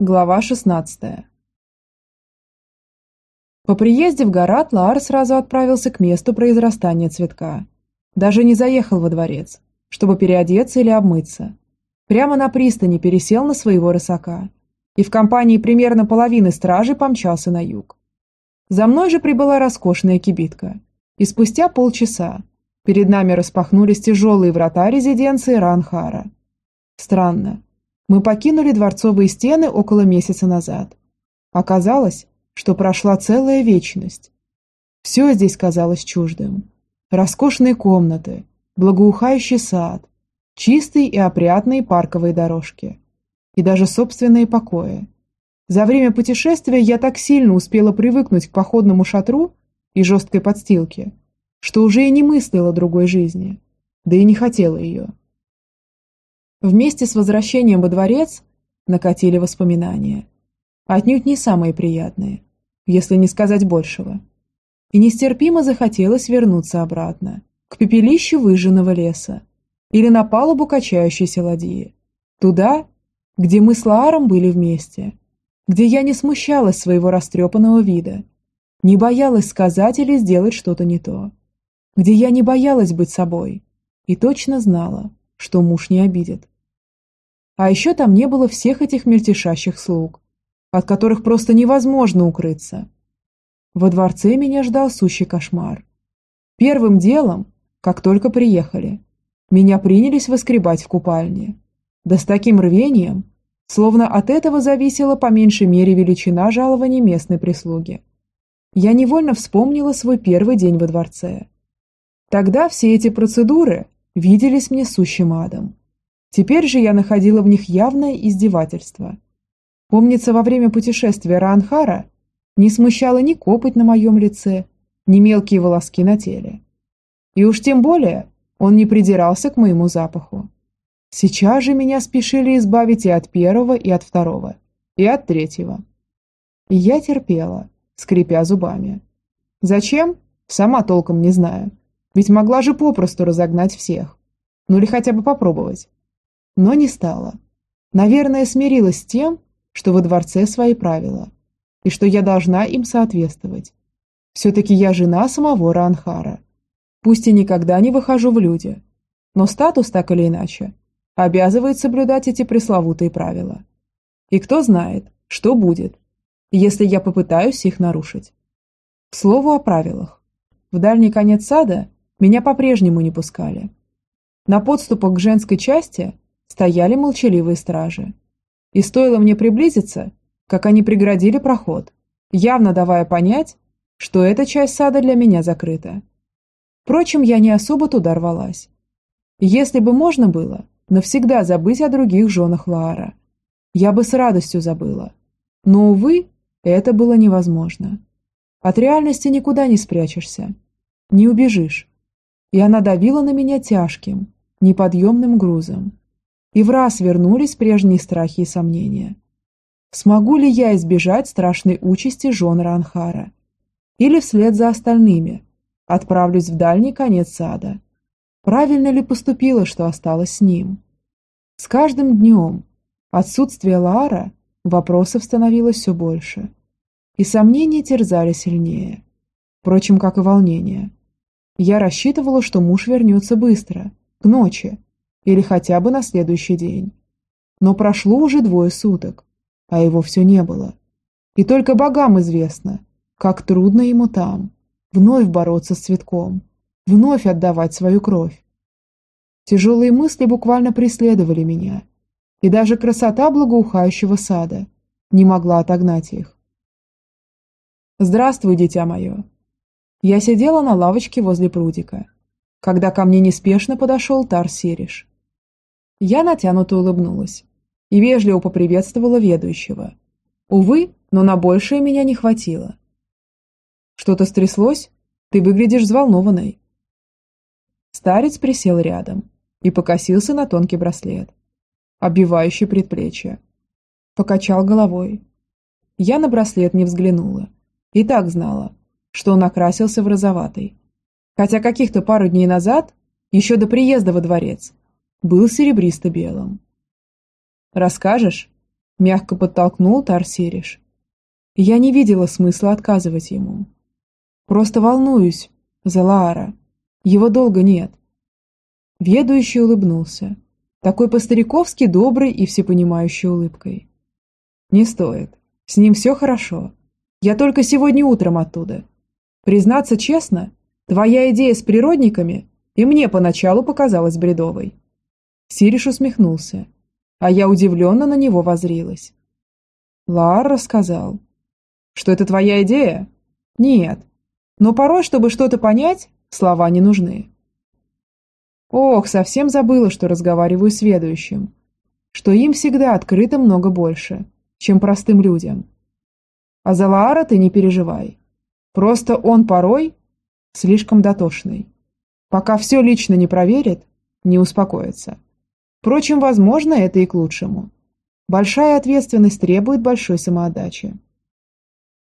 Глава 16 По приезде в Гарат Лаар сразу отправился к месту произрастания цветка. Даже не заехал во дворец, чтобы переодеться или обмыться. Прямо на пристани пересел на своего рысака и в компании примерно половины стражи помчался на юг. За мной же прибыла роскошная кибитка, и спустя полчаса перед нами распахнулись тяжелые врата резиденции Ранхара. Странно, мы покинули дворцовые стены около месяца назад. Оказалось, что прошла целая вечность. Все здесь казалось чуждым. Роскошные комнаты, благоухающий сад, чистые и опрятные парковые дорожки и даже собственные покои. За время путешествия я так сильно успела привыкнуть к походному шатру и жесткой подстилке, что уже и не мыслила другой жизни, да и не хотела ее. Вместе с возвращением во дворец накатили воспоминания. Отнюдь не самые приятные, если не сказать большего. И нестерпимо захотелось вернуться обратно, к пепелищу выжженного леса или на палубу качающейся ладьи. Туда, где мы с Лааром были вместе, где я не смущалась своего растрепанного вида, не боялась сказать или сделать что-то не то, где я не боялась быть собой и точно знала, что муж не обидит. А еще там не было всех этих мельтешащих слуг, от которых просто невозможно укрыться. Во дворце меня ждал сущий кошмар. Первым делом, как только приехали, меня принялись выскребать в купальне. Да с таким рвением, словно от этого зависела по меньшей мере величина жалований местной прислуги. Я невольно вспомнила свой первый день во дворце. Тогда все эти процедуры виделись мне сущим адом. Теперь же я находила в них явное издевательство. Помнится, во время путешествия Раанхара не смущало ни копоть на моем лице, ни мелкие волоски на теле. И уж тем более он не придирался к моему запаху. Сейчас же меня спешили избавить и от первого, и от второго, и от третьего. И я терпела, скрипя зубами. Зачем? Сама толком не знаю. Ведь могла же попросту разогнать всех. Ну или хотя бы попробовать. Но не стала. Наверное, смирилась с тем, что во дворце свои правила, и что я должна им соответствовать. Все-таки я жена самого Ранхара. Пусть и никогда не выхожу в люди, но статус так или иначе обязывает соблюдать эти пресловутые правила. И кто знает, что будет, если я попытаюсь их нарушить. К слову о правилах. В дальний конец сада меня по-прежнему не пускали. На подступах к женской части стояли молчаливые стражи. И стоило мне приблизиться, как они преградили проход, явно давая понять, что эта часть сада для меня закрыта. Впрочем, я не особо туда рвалась. Если бы можно было навсегда забыть о других женах Лаара, я бы с радостью забыла. Но, увы, это было невозможно. От реальности никуда не спрячешься, не убежишь. И она давила на меня тяжким, неподъемным грузом и в раз вернулись прежние страхи и сомнения. Смогу ли я избежать страшной участи жен Ранхара? Или вслед за остальными отправлюсь в дальний конец сада? Правильно ли поступила, что осталась с ним? С каждым днем отсутствие Лара вопросов становилось все больше, и сомнения терзали сильнее. Впрочем, как и волнение. Я рассчитывала, что муж вернется быстро, к ночи, или хотя бы на следующий день. Но прошло уже двое суток, а его все не было. И только богам известно, как трудно ему там, вновь бороться с цветком, вновь отдавать свою кровь. Тяжелые мысли буквально преследовали меня, и даже красота благоухающего сада не могла отогнать их. «Здравствуй, дитя мое!» Я сидела на лавочке возле прудика, когда ко мне неспешно подошел Тар Сириш. Я натянуто улыбнулась и вежливо поприветствовала ведущего. Увы, но на большее меня не хватило. «Что-то стряслось? Ты выглядишь взволнованной». Старец присел рядом и покосился на тонкий браслет, обвивающий предплечье. Покачал головой. Я на браслет не взглянула. И так знала, что он окрасился в розоватый. Хотя каких-то пару дней назад, еще до приезда во дворец, был серебристо-белым. «Расскажешь?» Мягко подтолкнул Тарсириш. Я не видела смысла отказывать ему. Просто волнуюсь за Лаара. Его долго нет. Ведущий улыбнулся. Такой по-стариковски доброй и всепонимающей улыбкой. Не стоит. С ним все хорошо. Я только сегодня утром оттуда. Признаться честно, твоя идея с природниками и мне поначалу показалась бредовой. Сириш усмехнулся, а я удивленно на него возрилась. Лар рассказал. Что это твоя идея? Нет. Но порой, чтобы что-то понять, слова не нужны. Ох, совсем забыла, что разговариваю с ведущим. Что им всегда открыто много больше, чем простым людям. А за Лаара ты не переживай. Просто он порой слишком дотошный. Пока все лично не проверит, не успокоится. Впрочем, возможно, это и к лучшему. Большая ответственность требует большой самоотдачи.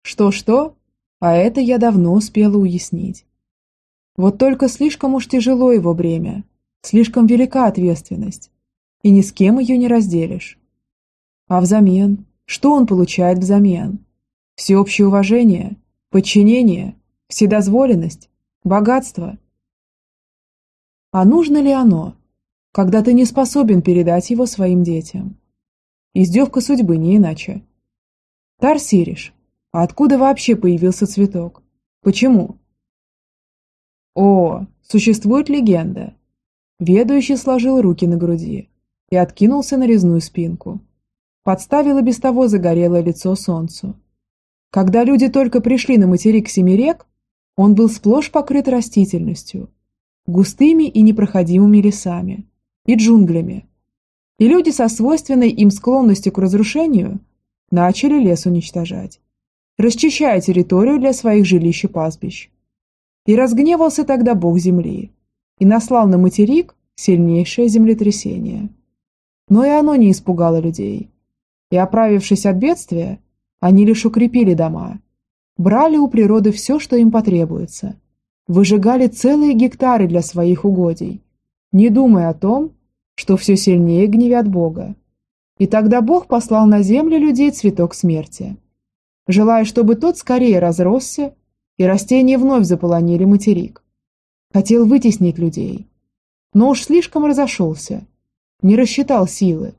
Что-что, а это я давно успела уяснить. Вот только слишком уж тяжело его бремя, слишком велика ответственность, и ни с кем ее не разделишь. А взамен, что он получает взамен? Всеобщее уважение, подчинение, вседозволенность, богатство – а нужно ли оно, когда ты не способен передать его своим детям? Издевка судьбы, не иначе. Тарсириш, а откуда вообще появился цветок? Почему? О, существует легенда. Ведущий сложил руки на груди и откинулся на резную спинку. Подставил и без того загорелое лицо солнцу. Когда люди только пришли на материк Семирек, он был сплошь покрыт растительностью, густыми и непроходимыми лесами и джунглями. И люди со свойственной им склонностью к разрушению начали лес уничтожать, расчищая территорию для своих жилищ и пастбищ. И разгневался тогда бог земли и наслал на материк сильнейшее землетрясение. Но и оно не испугало людей. И оправившись от бедствия, они лишь укрепили дома, брали у природы все, что им потребуется, выжигали целые гектары для своих угодий, не думая о том, что все сильнее гневят Бога. И тогда Бог послал на землю людей цветок смерти, желая, чтобы тот скорее разросся, и растения вновь заполонили материк. Хотел вытеснить людей, но уж слишком разошелся, не рассчитал силы,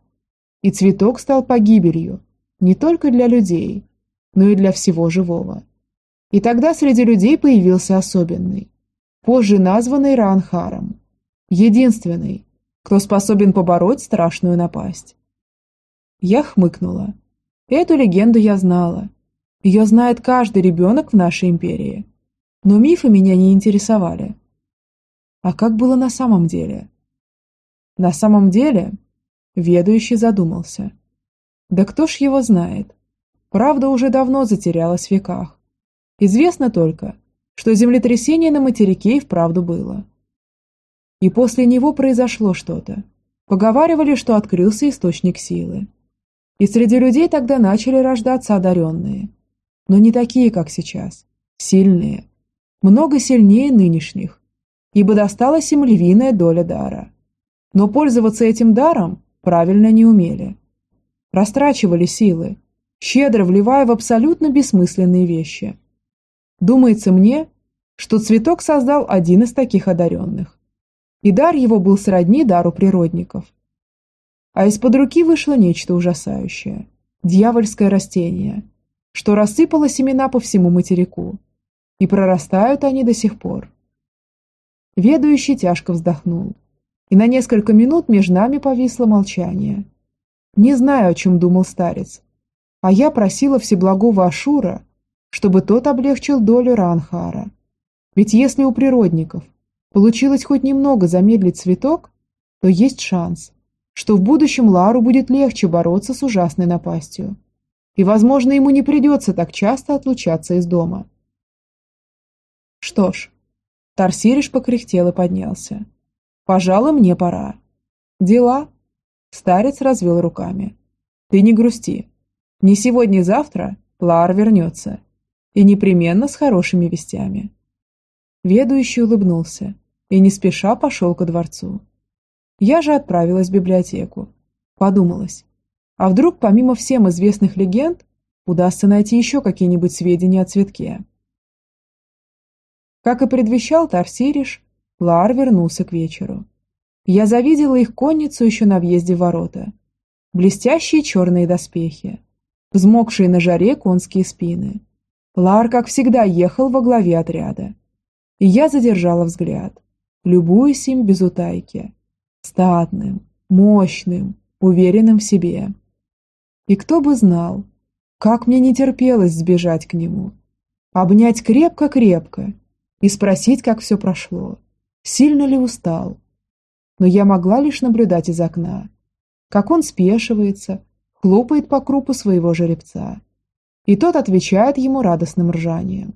и цветок стал погибелью не только для людей, но и для всего живого. И тогда среди людей появился особенный, позже названный Ранхаром. Единственный, кто способен побороть страшную напасть. Я хмыкнула. Эту легенду я знала. Ее знает каждый ребенок в нашей империи. Но мифы меня не интересовали. А как было на самом деле? На самом деле, ведущий задумался. Да кто ж его знает? Правда уже давно затерялась в веках. Известно только, что землетрясение на материке и вправду было. И после него произошло что-то. Поговаривали, что открылся источник силы. И среди людей тогда начали рождаться одаренные. Но не такие, как сейчас. Сильные. Много сильнее нынешних. Ибо досталась им львиная доля дара. Но пользоваться этим даром правильно не умели. Растрачивали силы, щедро вливая в абсолютно бессмысленные вещи – Думается мне, что цветок создал один из таких одаренных. И дар его был сродни дару природников. А из-под руки вышло нечто ужасающее. Дьявольское растение, что рассыпало семена по всему материку. И прорастают они до сих пор. Ведущий тяжко вздохнул. И на несколько минут между нами повисло молчание. Не знаю, о чем думал старец. А я просила Всеблагого Ашура чтобы тот облегчил долю Ранхара. Ведь если у природников получилось хоть немного замедлить цветок, то есть шанс, что в будущем Лару будет легче бороться с ужасной напастью. И, возможно, ему не придется так часто отлучаться из дома. Что ж, Тарсириш покряхтел и поднялся. «Пожалуй, мне пора». «Дела?» Старец развел руками. «Ты не грусти. Не сегодня-завтра Лар вернется. И непременно с хорошими вестями. Ведущий улыбнулся и не спеша пошел ко дворцу. Я же отправилась в библиотеку. Подумалась, А вдруг, помимо всем известных легенд, удастся найти еще какие-нибудь сведения о цветке? Как и предвещал Тарсириш, Лаар вернулся к вечеру. Я завидела их конницу еще на въезде в ворота. Блестящие черные доспехи, взмокшие на жаре конские спины. Лар, как всегда, ехал во главе отряда. И я задержала взгляд, любуясь им без утайки. Статным, мощным, уверенным в себе. И кто бы знал, как мне не терпелось сбежать к нему, обнять крепко-крепко и спросить, как все прошло, сильно ли устал. Но я могла лишь наблюдать из окна, как он спешивается, хлопает по крупу своего жеребца. И тот отвечает ему радостным ржанием.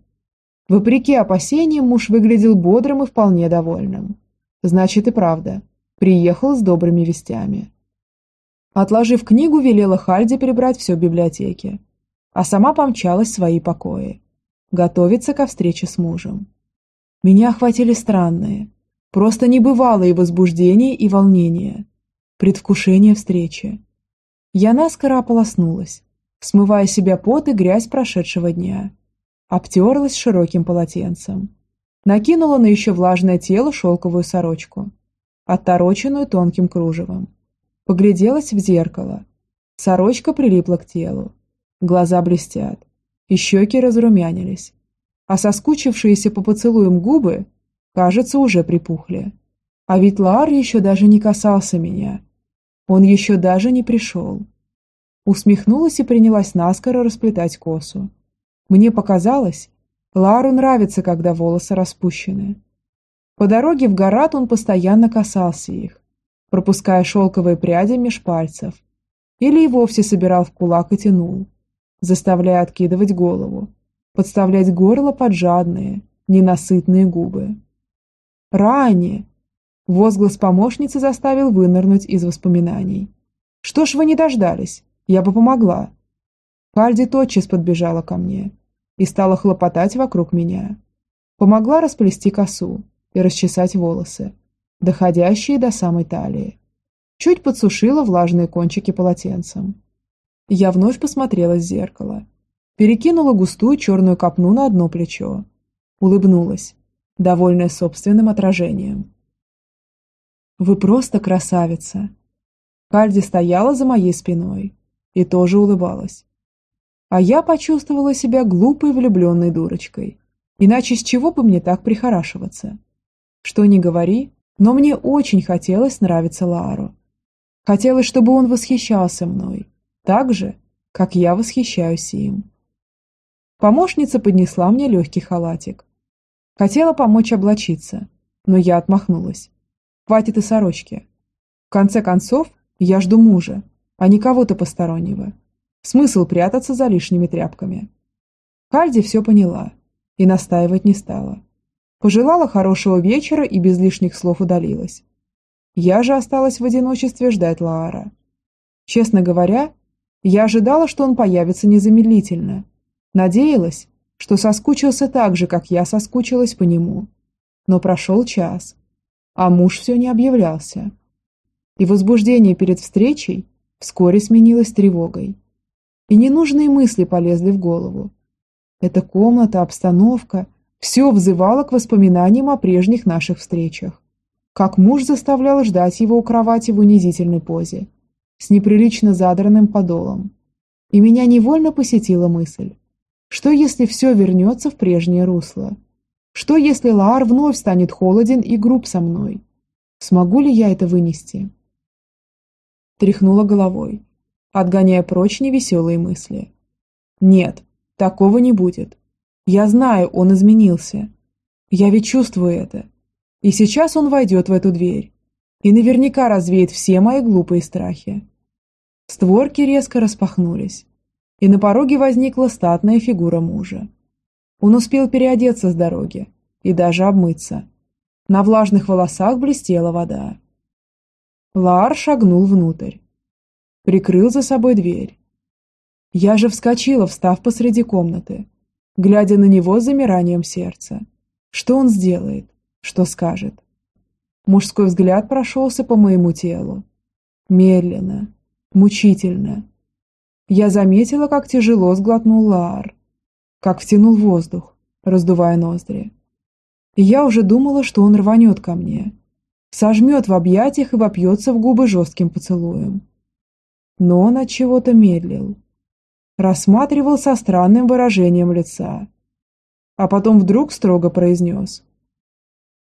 Вопреки опасениям, муж выглядел бодрым и вполне довольным. Значит и правда, приехал с добрыми вестями. Отложив книгу, велела Хальде прибрать все в библиотеке, а сама помчалась в свои покои, готовиться ко встрече с мужем. Меня охватили странные, просто небывалые возбуждения и волнения, предвкушение встречи. Я наскоро ополоснулась, смывая себя пот и грязь прошедшего дня, обтерлась широким полотенцем, накинула на еще влажное тело шелковую сорочку, оттороченную тонким кружевом, Погляделась в зеркало. Сорочка прилипла к телу. Глаза блестят. И щеки разрумянились. А соскучившиеся по поцелуям губы, кажется, уже припухли. А ведь Лаар еще даже не касался меня. Он еще даже не пришел. Усмехнулась и принялась наскоро расплетать косу. Мне показалось, Лару нравится, когда волосы распущены. По дороге в город он постоянно касался их, пропуская шелковые пряди меж пальцев, или и вовсе собирал в кулак и тянул, заставляя откидывать голову, подставлять горло под жадные, ненасытные губы. «Ранее!» Возглас помощницы заставил вынырнуть из воспоминаний. «Что ж вы не дождались? Я бы помогла!» Кальди тотчас подбежала ко мне и стала хлопотать вокруг меня. Помогла расплести косу и расчесать волосы, доходящие до самой талии. Чуть подсушила влажные кончики полотенцем. Я вновь посмотрела в зеркало. Перекинула густую черную копну на одно плечо. Улыбнулась, довольная собственным отражением. «Вы просто красавица!» Кальди стояла за моей спиной и тоже улыбалась. А я почувствовала себя глупой влюбленной дурочкой. Иначе с чего бы мне так прихорашиваться? Что ни говори, но мне очень хотелось нравиться Лару. Хотелось, чтобы он восхищался мной, так же, как я восхищаюсь им. Помощница поднесла мне легкий халатик. Хотела помочь облачиться, но я отмахнулась. Хватит и сорочки. В конце концов, я жду мужа, а не кого-то постороннего. Смысл прятаться за лишними тряпками. Кальди все поняла и настаивать не стала. Пожелала хорошего вечера и без лишних слов удалилась. Я же осталась в одиночестве ждать Лаара. Честно говоря, я ожидала, что он появится незамедлительно. Надеялась, что соскучился так же, как я соскучилась по нему. Но прошел час, а муж все не объявлялся. И возбуждение перед встречей вскоре сменилось тревогой. И ненужные мысли полезли в голову. Эта комната, обстановка – все взывало к воспоминаниям о прежних наших встречах. Как муж заставлял ждать его у кровати в унизительной позе, с неприлично задранным подолом. И меня невольно посетила мысль, что если все вернется в прежнее русло? Что если Лаар вновь станет холоден и груб со мной? Смогу ли я это вынести? Тряхнула головой, отгоняя прочь невеселые мысли. Нет, такого не будет. Я знаю, он изменился. Я ведь чувствую это. И сейчас он войдет в эту дверь. И наверняка развеет все мои глупые страхи. Створки резко распахнулись. И на пороге возникла статная фигура мужа. Он успел переодеться с дороги и даже обмыться. На влажных волосах блестела вода. Лаар шагнул внутрь. Прикрыл за собой дверь. Я же вскочила, встав посреди комнаты глядя на него с замиранием сердца. Что он сделает? Что скажет? Мужской взгляд прошелся по моему телу. Медленно, мучительно, Я заметила, как тяжело сглотнул Лаар, как втянул воздух, раздувая ноздри. И я уже думала, что он рванет ко мне, сожмет в объятиях и вопьется в губы жестким поцелуем. Но он от чего-то медлил, рассматривал со странным выражением лица, а потом вдруг строго произнес.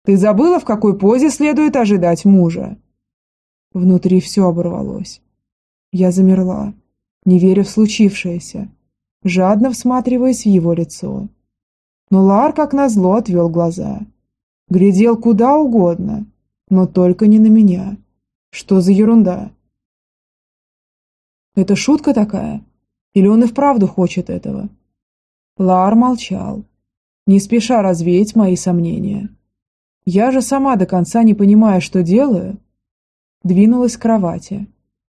«Ты забыла, в какой позе следует ожидать мужа?» Внутри все оборвалось. Я замерла, не веря в случившееся, жадно всматриваясь в его лицо. Но Лар, как назло, отвел глаза. Глядел куда угодно, но только не на меня. Что за ерунда? Это шутка такая? Или он и вправду хочет этого? Лар молчал, не спеша развеять мои сомнения. Я же сама до конца не понимая, что делаю, двинулась к кровати,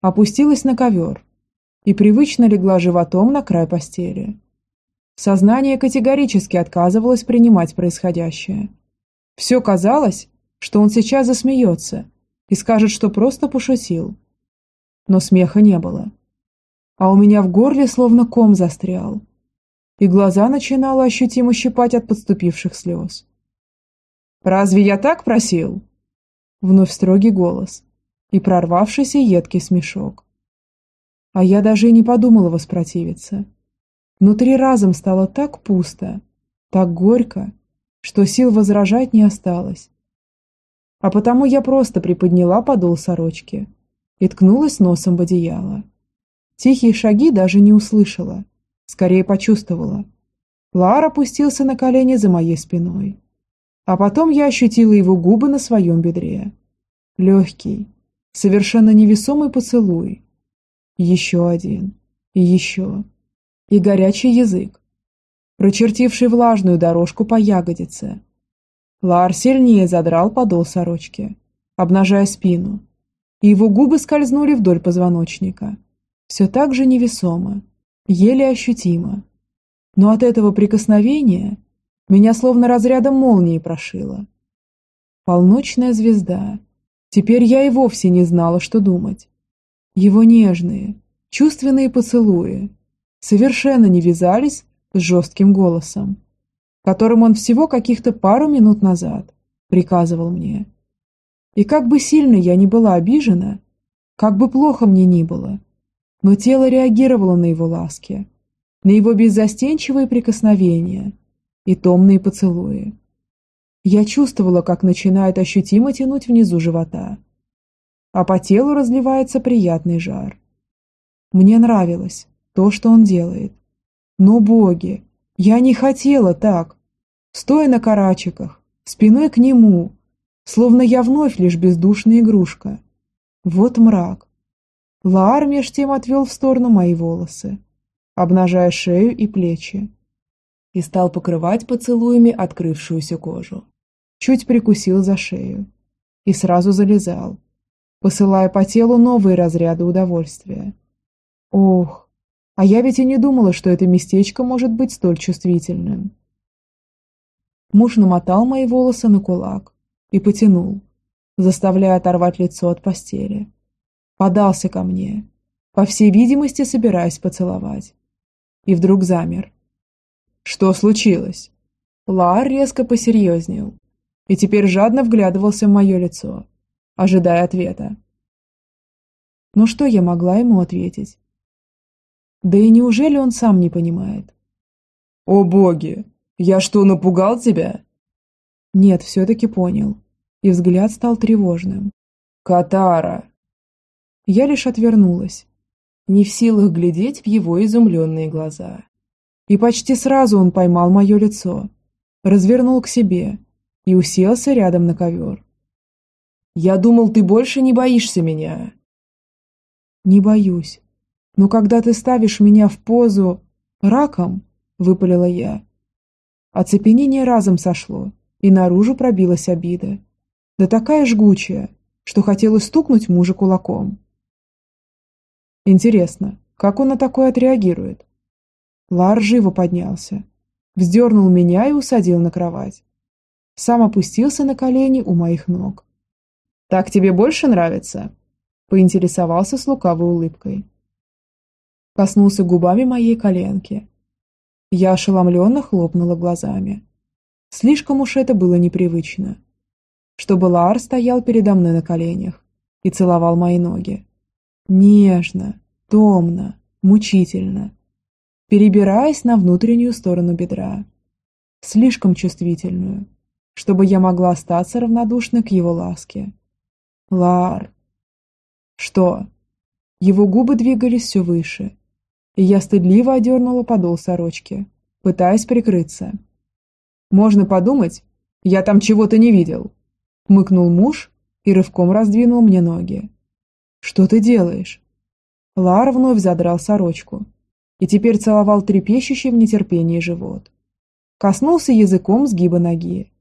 опустилась на ковер и привычно легла животом на край постели. Сознание категорически отказывалось принимать происходящее. Все казалось, что он сейчас засмеется и скажет, что просто пошутил. Но смеха не было. А у меня в горле словно ком застрял, и глаза начинало ощутимо щипать от подступивших слез. «Разве я так просил?» Вновь строгий голос и прорвавшийся едкий смешок. А я даже и не подумала воспротивиться. Внутри разом стало так пусто, так горько, что сил возражать не осталось. А потому я просто приподняла подол сорочки и ткнулась носом в одеяло. Тихие шаги даже не услышала, скорее почувствовала. Лар опустился на колени за моей спиной. А потом я ощутила его губы на своем бедре. Легкий, совершенно невесомый поцелуй. Еще один. И еще. И горячий язык, прочертивший влажную дорожку по ягодице. Лар сильнее задрал подол сорочки, обнажая спину, и его губы скользнули вдоль позвоночника. Все так же невесомо, еле ощутимо. Но от этого прикосновения меня словно разрядом молнии прошило. Полночная звезда. Теперь я и вовсе не знала, что думать. Его нежные, чувственные поцелуи совершенно не вязались с жестким голосом, которым он всего каких-то пару минут назад приказывал мне. И как бы сильно я ни была обижена, как бы плохо мне ни было, но тело реагировало на его ласки, на его беззастенчивые прикосновения и томные поцелуи. Я чувствовала, как начинает ощутимо тянуть внизу живота, а по телу разливается приятный жар. Мне нравилось то, что он делает. Но, боги, я не хотела так. Стоя на карачиках, спиной к нему, словно я вновь лишь бездушная игрушка. Вот мрак. Лаар меж тем отвел в сторону мои волосы, обнажая шею и плечи, и стал покрывать поцелуями открывшуюся кожу. Чуть прикусил за шею и сразу залезал, посылая по телу новые разряды удовольствия. Ох, а я ведь и не думала, что это местечко может быть столь чувствительным. Муж намотал мои волосы на кулак и потянул, заставляя оторвать лицо от постели. Подался ко мне, по всей видимости, собираясь поцеловать. И вдруг замер. Что случилось? Лар резко посерьезнел и теперь жадно вглядывался в мое лицо ожидая ответа. Но что я могла ему ответить? Да и неужели он сам не понимает? «О боги! Я что, напугал тебя?» Нет, все-таки понял. И взгляд стал тревожным. «Катара!» Я лишь отвернулась, не в силах глядеть в его изумленные глаза. И почти сразу он поймал мое лицо, развернул к себе и уселся рядом на ковер. Я думал, ты больше не боишься меня. Не боюсь. Но когда ты ставишь меня в позу раком, выпалила я. Оцепенение разом сошло, и наружу пробилась обида. Да такая жгучая, что хотелось стукнуть мужа кулаком. Интересно, как он на такое отреагирует? Лар живо поднялся, вздернул меня и усадил на кровать. Сам опустился на колени у моих ног. «Так тебе больше нравится?» – поинтересовался с лукавой улыбкой. коснулся губами моей коленки. Я ошеломленно хлопнула глазами. Слишком уж это было непривычно. Чтобы Лаар стоял передо мной на коленях и целовал мои ноги. Нежно, томно, мучительно, перебираясь на внутреннюю сторону бедра. Слишком чувствительную, чтобы я могла остаться равнодушной к его ласке. Лар. Что? Его губы двигались все выше, и я стыдливо одернула подол сорочки, пытаясь прикрыться. «Можно подумать, я там чего-то не видел», — мыкнул муж и рывком раздвинул мне ноги. «Что ты делаешь?» Лар вновь задрал сорочку и теперь целовал трепещущий в нетерпении живот. Коснулся языком сгиба ноги,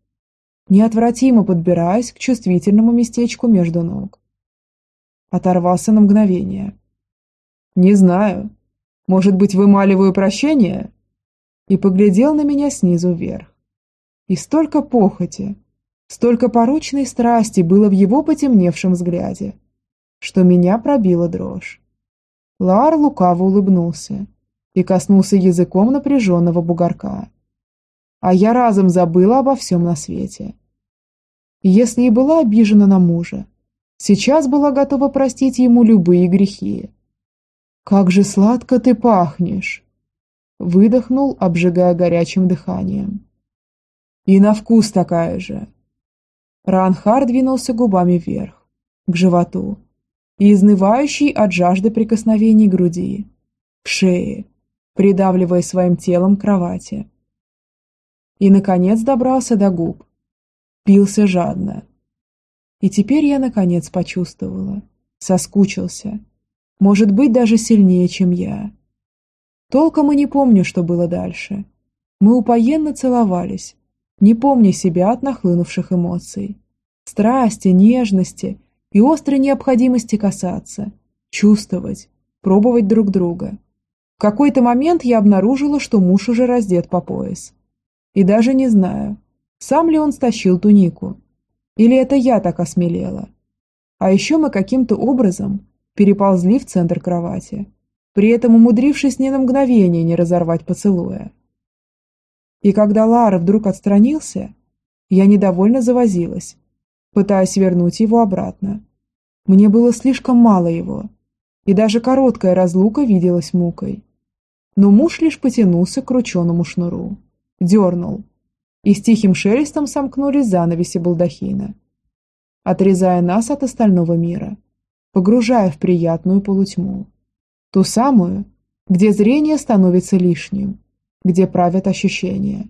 неотвратимо подбираясь к чувствительному местечку между ног. Оторвался на мгновение. «Не знаю. Может быть, вымаливаю прощение?» И поглядел на меня снизу вверх. И столько похоти, столько порочной страсти было в его потемневшем взгляде, что меня пробила дрожь. Лар лукаво улыбнулся и коснулся языком напряженного бугорка а я разом забыла обо всем на свете. если и была обижена на мужа, сейчас была готова простить ему любые грехи. «Как же сладко ты пахнешь!» Выдохнул, обжигая горячим дыханием. «И на вкус такая же!» Ранхар двинулся губами вверх, к животу, и изнывающий от жажды прикосновений груди, к шее, придавливая своим телом к кровати и, наконец, добрался до губ. Пился жадно. И теперь я, наконец, почувствовала. Соскучился. Может быть, даже сильнее, чем я. Толком и не помню, что было дальше. Мы упоенно целовались, не помня себя от нахлынувших эмоций. Страсти, нежности и острой необходимости касаться, чувствовать, пробовать друг друга. В какой-то момент я обнаружила, что муж уже раздет по пояс. И даже не знаю, сам ли он стащил тунику. Или это я так осмелела. А еще мы каким-то образом переползли в центр кровати, при этом умудрившись ни на мгновение не разорвать поцелуя. И когда Лара вдруг отстранился, я недовольно завозилась, пытаясь вернуть его обратно. Мне было слишком мало его, и даже короткая разлука виделась мукой. Но муж лишь потянулся к крученому шнуру дернул, и с тихим шелестом сомкнулись занавеси балдахина, отрезая нас от остального мира, погружая в приятную полутьму, ту самую, где зрение становится лишним, где правят ощущения.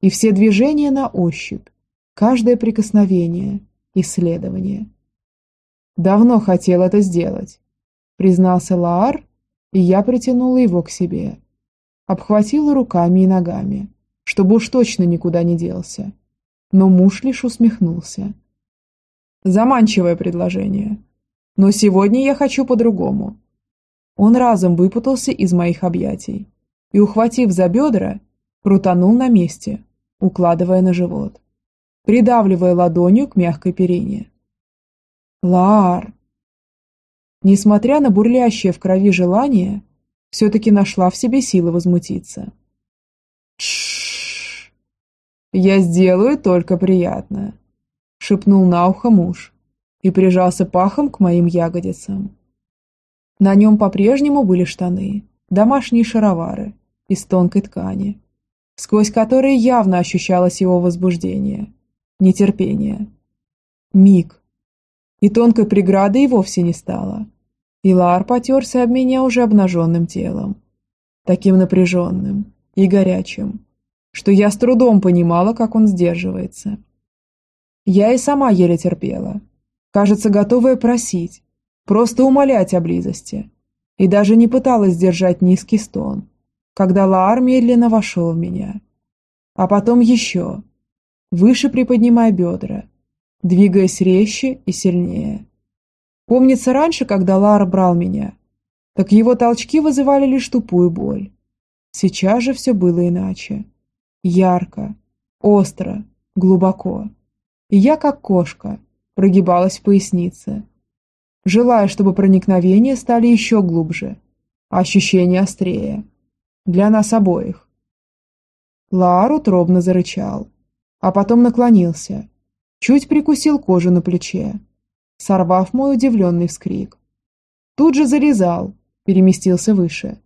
И все движения на ощупь, каждое прикосновение, исследование. «Давно хотел это сделать», — признался Лаар, и я притянула его к себе. Обхватила руками и ногами, чтобы уж точно никуда не делся. Но муж лишь усмехнулся. Заманчивое предложение. Но сегодня я хочу по-другому. Он разом выпутался из моих объятий и, ухватив за бедра, крутанул на месте, укладывая на живот, придавливая ладонью к мягкой перине. Лар! Несмотря на бурлящее в крови желание, все-таки нашла в себе силы возмутиться. «Я сделаю только приятное», — шепнул на ухо муж и прижался пахом к моим ягодицам. На нем по-прежнему были штаны, домашние шаровары из тонкой ткани, сквозь которые явно ощущалось его возбуждение, нетерпение. Миг. И тонкой преграды и вовсе не стало. И Лар потерся об меня уже обнаженным телом, таким напряженным и горячим, что я с трудом понимала, как он сдерживается. Я и сама еле терпела, кажется, готовая просить, просто умолять о близости, и даже не пыталась сдержать низкий стон, когда Лаар медленно вошел в меня. А потом еще, выше приподнимая бедра, двигаясь резче и сильнее. Помнится раньше, когда Лаар брал меня, так его толчки вызывали лишь тупую боль. Сейчас же все было иначе ярко, остро, глубоко. И я, как кошка, прогибалась в пояснице, желая, чтобы проникновения стали еще глубже, ощущение острее. Для нас обоих. Лаар утробно зарычал, а потом наклонился, чуть прикусил кожу на плече, сорвав мой удивленный вскрик. Тут же залезал, переместился выше,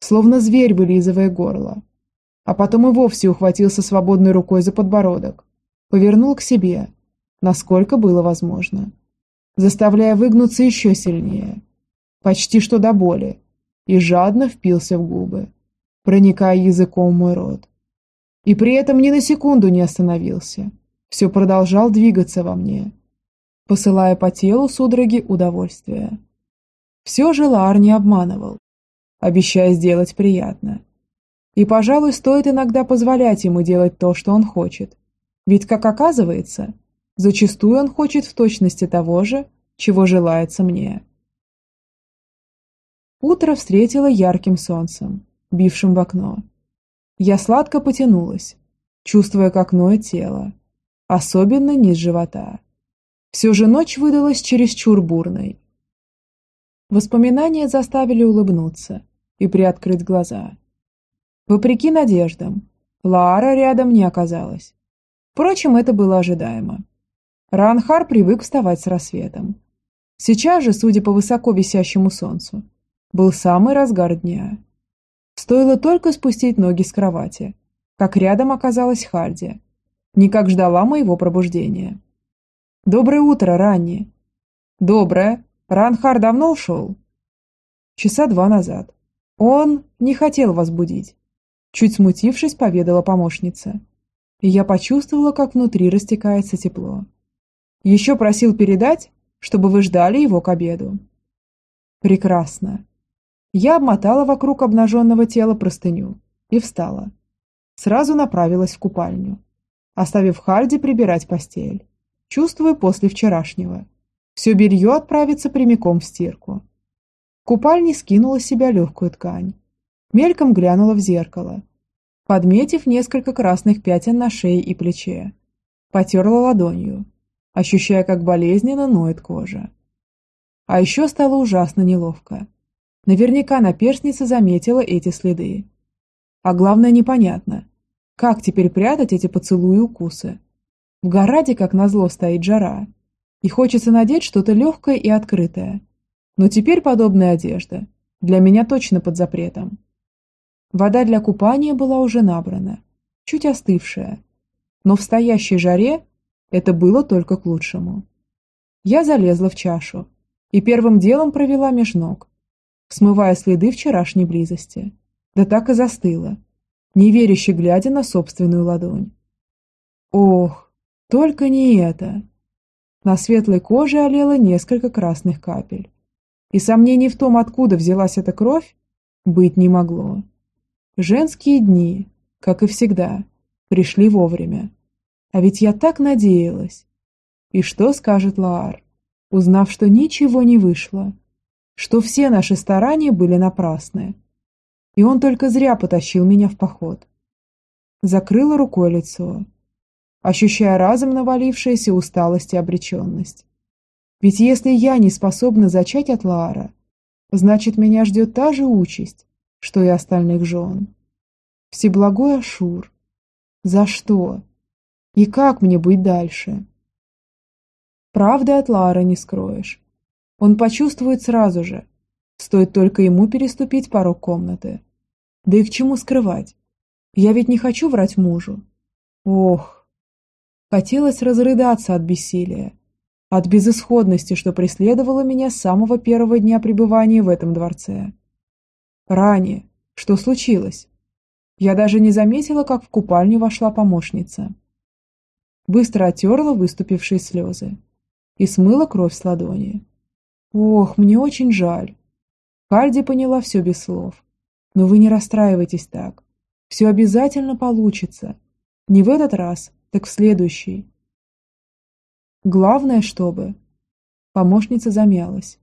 словно зверь, вылизывая горло. А потом и вовсе ухватился свободной рукой за подбородок, повернул к себе, насколько было возможно, заставляя выгнуться еще сильнее, почти что до боли, и жадно впился в губы, проникая языком в мой рот. И при этом ни на секунду не остановился, все продолжал двигаться во мне, посылая по телу судороги удовольствия. Все же Лар не обманывал, обещая сделать приятно. И, пожалуй, стоит иногда позволять ему делать то, что он хочет. Ведь, как оказывается, зачастую он хочет в точности того же, чего желается мне. Утро встретило ярким солнцем, бившим в окно. Я сладко потянулась, чувствуя, как ноет тело, особенно низ живота. Все же ночь выдалась чересчур бурной. Воспоминания заставили улыбнуться и приоткрыть глаза. Вопреки надеждам, Лара рядом не оказалась. Впрочем, это было ожидаемо. Ранхар привык вставать с рассветом. Сейчас же, судя по высоко висящему солнцу, был самый разгар дня. Стоило только спустить ноги с кровати, как рядом оказалась Харди. Никак ждала моего пробуждения. «Доброе утро, Ранни!» «Доброе! Ранхар давно ушел?» «Часа два назад. Он не хотел вас будить. Чуть смутившись, поведала помощница. И я почувствовала, как внутри растекается тепло. Еще просил передать, чтобы вы ждали его к обеду. Прекрасно. Я обмотала вокруг обнаженного тела простыню и встала. Сразу направилась в купальню, оставив Харди прибирать постель. Чувствую после вчерашнего. Все белье отправится прямиком в стирку. В купальне скинула с себя легкую ткань Мельком глянула в зеркало, подметив несколько красных пятен на шее и плече. Потерла ладонью, ощущая, как болезненно ноет кожа. А еще стало ужасно неловко. Наверняка наперстница заметила эти следы. А главное непонятно, как теперь прятать эти поцелуи и укусы. В гораде, как назло, стоит жара, и хочется надеть что-то легкое и открытое. Но теперь подобная одежда для меня точно под запретом. Вода для купания была уже набрана, чуть остывшая, но в стоящей жаре это было только к лучшему. Я залезла в чашу и первым делом провела меж ног, смывая следы вчерашней близости. Да так и застыла, неверяще глядя на собственную ладонь. Ох, только не это. На светлой коже олело несколько красных капель. И сомнений в том, откуда взялась эта кровь, быть не могло. Женские дни, как и всегда, пришли вовремя. А ведь я так надеялась. И что скажет Лаар, узнав, что ничего не вышло, что все наши старания были напрасны, и он только зря потащил меня в поход. Закрыла рукой лицо, ощущая разом навалившуюся усталость и обреченность. Ведь если я не способна зачать от Лаара, значит, меня ждет та же участь, что и остальных жен. Всеблагой Ашур, за что? И как мне быть дальше? Правды от Лары не скроешь. Он почувствует сразу же, стоит только ему переступить порог комнаты. Да и к чему скрывать? Я ведь не хочу врать мужу. Ох, хотелось разрыдаться от бессилия, от безысходности, что преследовало меня с самого первого дня пребывания в этом дворце. Ранее. Что случилось? Я даже не заметила, как в купальню вошла помощница. Быстро оттерла выступившие слезы и смыла кровь с ладони. Ох, мне очень жаль. Харди поняла все без слов. Но вы не расстраивайтесь так. Все обязательно получится. Не в этот раз, так в следующий. Главное, чтобы... Помощница замялась.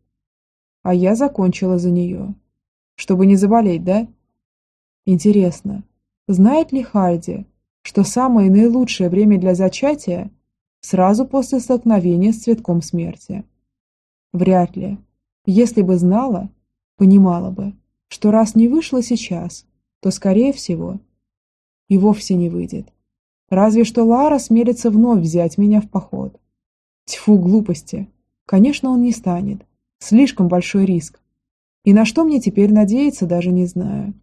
А я закончила за нее. Чтобы не заболеть, да? Интересно, знает ли Харди, что самое наилучшее время для зачатия сразу после столкновения с цветком смерти? Вряд ли. Если бы знала, понимала бы, что раз не вышло сейчас, то, скорее всего, и вовсе не выйдет. Разве что Лара смелится вновь взять меня в поход. Тьфу, глупости. Конечно, он не станет. Слишком большой риск. И на что мне теперь надеяться, даже не знаю.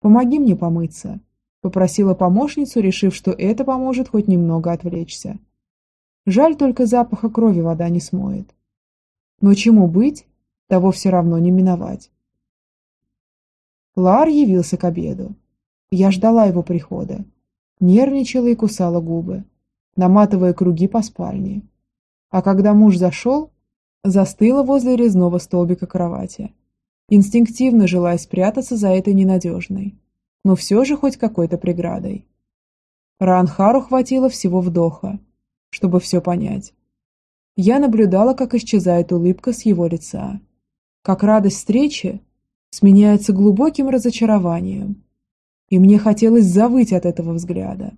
«Помоги мне помыться», — попросила помощницу, решив, что это поможет хоть немного отвлечься. Жаль, только запаха крови вода не смоет. Но чему быть, того все равно не миновать. Лар явился к обеду. Я ждала его прихода. Нервничала и кусала губы, наматывая круги по спальне. А когда муж зашел, застыла возле резного столбика кровати, инстинктивно желая спрятаться за этой ненадежной, но все же хоть какой-то преградой. Ранхару хватило всего вдоха, чтобы все понять. Я наблюдала, как исчезает улыбка с его лица, как радость встречи сменяется глубоким разочарованием, и мне хотелось завыть от этого взгляда.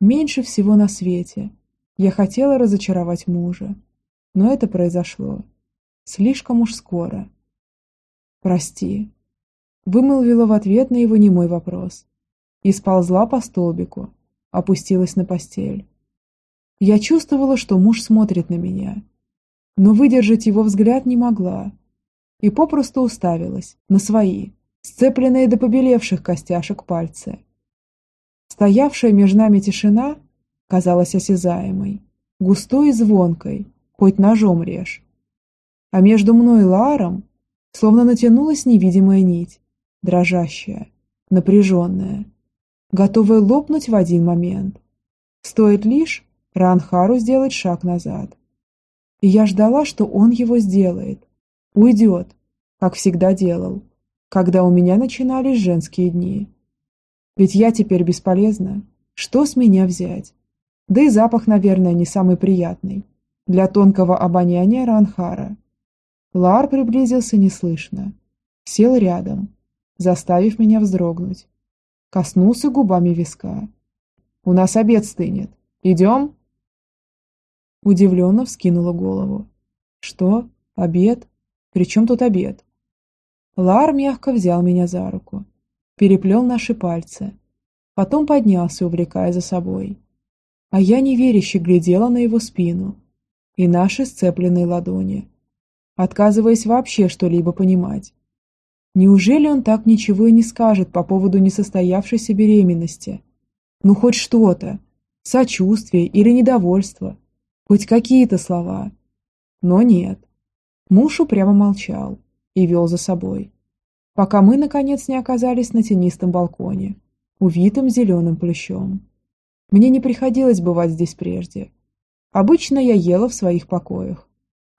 Меньше всего на свете я хотела разочаровать мужа, но это произошло слишком уж скоро. «Прости», — вымолвила в ответ на его немой вопрос и сползла по столбику, опустилась на постель. Я чувствовала, что муж смотрит на меня, но выдержать его взгляд не могла и попросту уставилась на свои, сцепленные до побелевших костяшек пальцы. Стоявшая между нами тишина казалась осязаемой, густой и звонкой, хоть ножом режь. А между мной и Ларом словно натянулась невидимая нить, дрожащая, напряженная, готовая лопнуть в один момент. Стоит лишь Ранхару сделать шаг назад. И я ждала, что он его сделает, уйдет, как всегда делал, когда у меня начинались женские дни. Ведь я теперь бесполезна. Что с меня взять? Да и запах, наверное, не самый приятный для тонкого обоняния Ранхара. Лар приблизился неслышно, сел рядом, заставив меня вздрогнуть. Коснулся губами виска. «У нас обед стынет. Идем?» Удивленно вскинула голову. «Что? Обед? При чем тут обед?» Лар мягко взял меня за руку, переплел наши пальцы, потом поднялся, увлекая за собой. А я неверяще глядела на его спину и наши сцепленные ладони, отказываясь вообще что-либо понимать. Неужели он так ничего и не скажет по поводу несостоявшейся беременности? Ну хоть что-то, сочувствие или недовольство – Хоть какие-то слова. Но нет. Муж упрямо молчал и вел за собой. Пока мы, наконец, не оказались на тенистом балконе, увитым зеленым плющом. Мне не приходилось бывать здесь прежде. Обычно я ела в своих покоях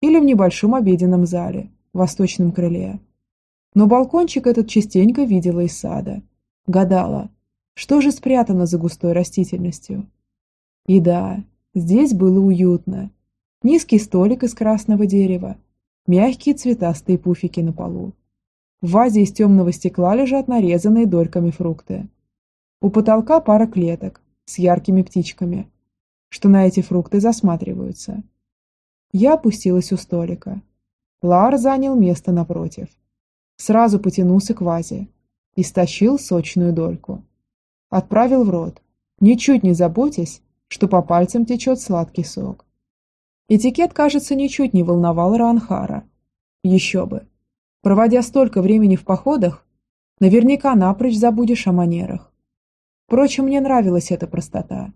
или в небольшом обеденном зале, в восточном крыле. Но балкончик этот частенько видела из сада. Гадала, что же спрятано за густой растительностью. И да, Здесь было уютно. Низкий столик из красного дерева, мягкие цветастые пуфики на полу. В вазе из темного стекла лежат нарезанные дольками фрукты. У потолка пара клеток с яркими птичками, что на эти фрукты засматриваются. Я опустилась у столика. Лар занял место напротив. Сразу потянулся к вазе и стащил сочную дольку. Отправил в рот, ничуть не заботясь что по пальцам течет сладкий сок. Этикет, кажется, ничуть не волновал Ранхара. Еще бы. Проводя столько времени в походах, наверняка напрочь забудешь о манерах. Впрочем, мне нравилась эта простота.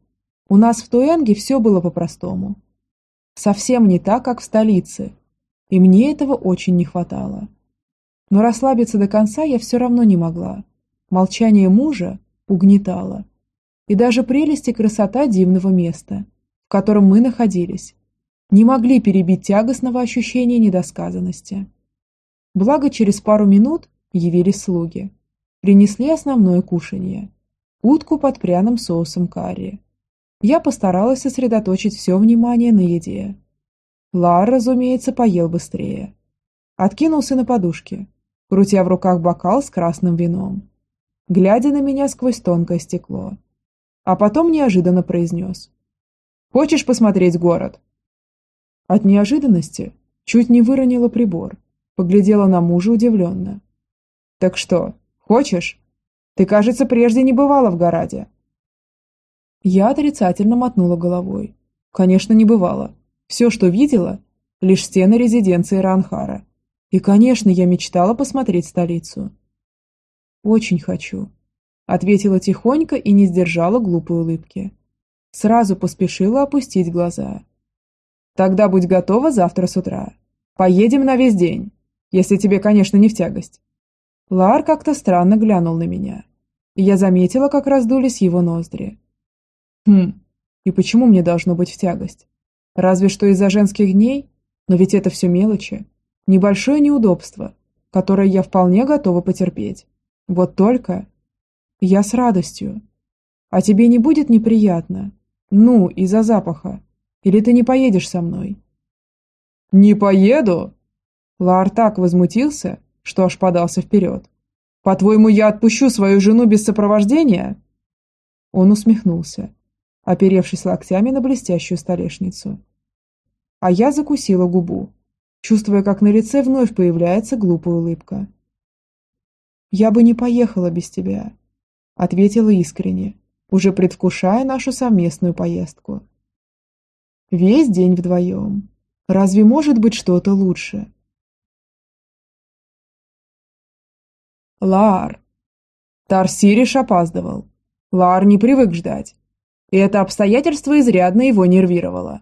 У нас в Туэнге все было по-простому. Совсем не так, как в столице, и мне этого очень не хватало. Но расслабиться до конца я все равно не могла. Молчание мужа угнетало и даже прелесть и красота дивного места, в котором мы находились, не могли перебить тягостного ощущения недосказанности. Благо, через пару минут явились слуги. Принесли основное кушанье – утку под пряным соусом карри. Я постаралась сосредоточить все внимание на еде. Лар, разумеется, поел быстрее. Откинулся на подушке, крутя в руках бокал с красным вином, глядя на меня сквозь тонкое стекло а потом неожиданно произнес. «Хочешь посмотреть город?» От неожиданности чуть не выронила прибор, поглядела на мужа удивленно. Так что, хочешь? Ты, кажется, прежде не бывала в Гораде. Я отрицательно мотнула головой. Конечно, не бывало. Все, что видела, лишь стены резиденции Ранхара. И, конечно, я мечтала посмотреть столицу. «Очень хочу», — ответила тихонько и не сдержала глупой улыбки. Сразу поспешила опустить глаза. «Тогда будь готова завтра с утра. Поедем на весь день, если тебе, конечно, не в тягость». Лар как-то странно глянул на меня. Я заметила, как раздулись его ноздри. Хм, и почему мне должно быть в тягость? Разве что из-за женских дней? Но ведь это все мелочи. Небольшое неудобство, которое я вполне готова потерпеть. Вот только... Я с радостью. А тебе не будет неприятно? Ну, из-за запаха. Или ты не поедешь со мной? Не поеду? Лар так возмутился, что аж подался вперед. По-твоему, я отпущу свою жену без сопровождения? Он усмехнулся, оперевшись локтями на блестящую столешницу. А я закусила губу, чувствуя, как на лице вновь появляется глупая улыбка. «Я бы не поехала без тебя», — ответила искренне, уже предвкушая нашу совместную поездку. «Весь день вдвоем. Разве может быть что-то лучше?» Лар. Тарсириш опаздывал. Лар не привык ждать. И это обстоятельство изрядно его нервировало.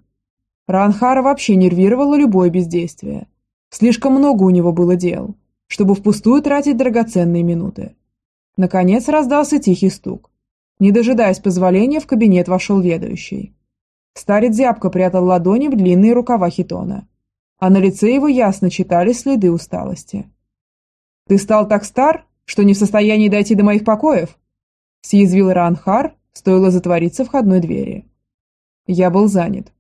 Ранхара вообще нервировало любое бездействие. Слишком много у него было дел, чтобы впустую тратить драгоценные минуты. Наконец раздался тихий стук. Не дожидаясь позволения, в кабинет вошел ведающий. Старец зябко прятал ладони в длинные рукава хитона, а на лице его ясно читались следы усталости. «Ты стал так стар, что не в состоянии дойти до моих покоев?» съязвил Ранхар, стоило затвориться входной двери. Я был занят.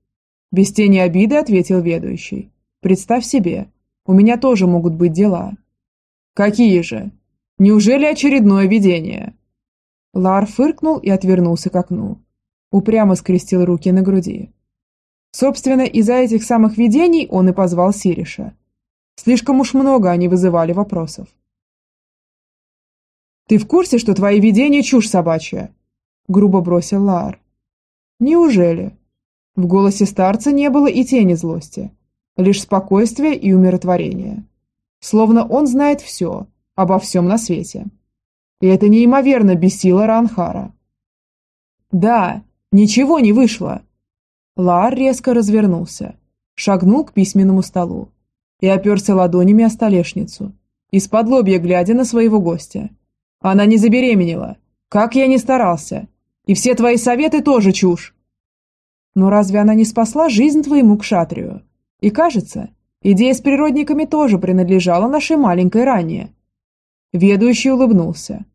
Без тени обиды ответил ведущий. Представь себе, у меня тоже могут быть дела. Какие же? Неужели очередное видение? Лар фыркнул и отвернулся к окну. Упрямо скрестил руки на груди. Собственно, из-за этих самых видений он и позвал Сириша. Слишком уж много они вызывали вопросов. «Ты в курсе, что твои видения чушь собачья?» Грубо бросил Лар. «Неужели?» В голосе старца не было и тени злости, лишь спокойствие и умиротворение. Словно он знает все, обо всем на свете. И это неимоверно бесило Ранхара. «Да, ничего не вышло!» Лар резко развернулся, шагнул к письменному столу и оперся ладонями о столешницу, из-под лобья глядя на своего гостя. «Она не забеременела! Как я не старался! И все твои советы тоже чушь!» Но разве она не спасла жизнь твоему кшатрию? И кажется, идея с природниками тоже принадлежала нашей маленькой ранее. Ведущий улыбнулся,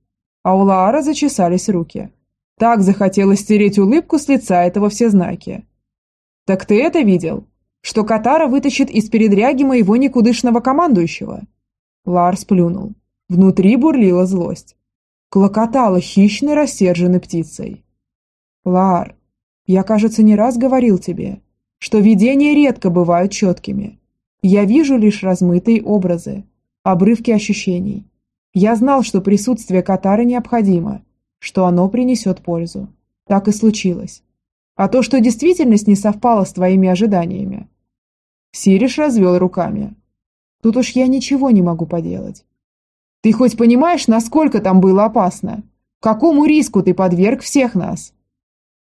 а у Лаара зачесались руки. Так захотелось стереть улыбку с лица этого всезнаки. «Так ты это видел? Что Катара вытащит из передряги моего никудышного командующего?» Ларс плюнул. Внутри бурлила злость. Клокотала хищной рассерженной птицей. «Лар, я, кажется, не раз говорил тебе, что видения редко бывают четкими. Я вижу лишь размытые образы, обрывки ощущений. Я знал, что присутствие Катары необходимо, что оно принесет пользу. Так и случилось. А то, что действительность не совпала с твоими ожиданиями. Сириш развел руками. Тут уж я ничего не могу поделать. Ты хоть понимаешь, насколько там было опасно? Какому риску ты подверг всех нас?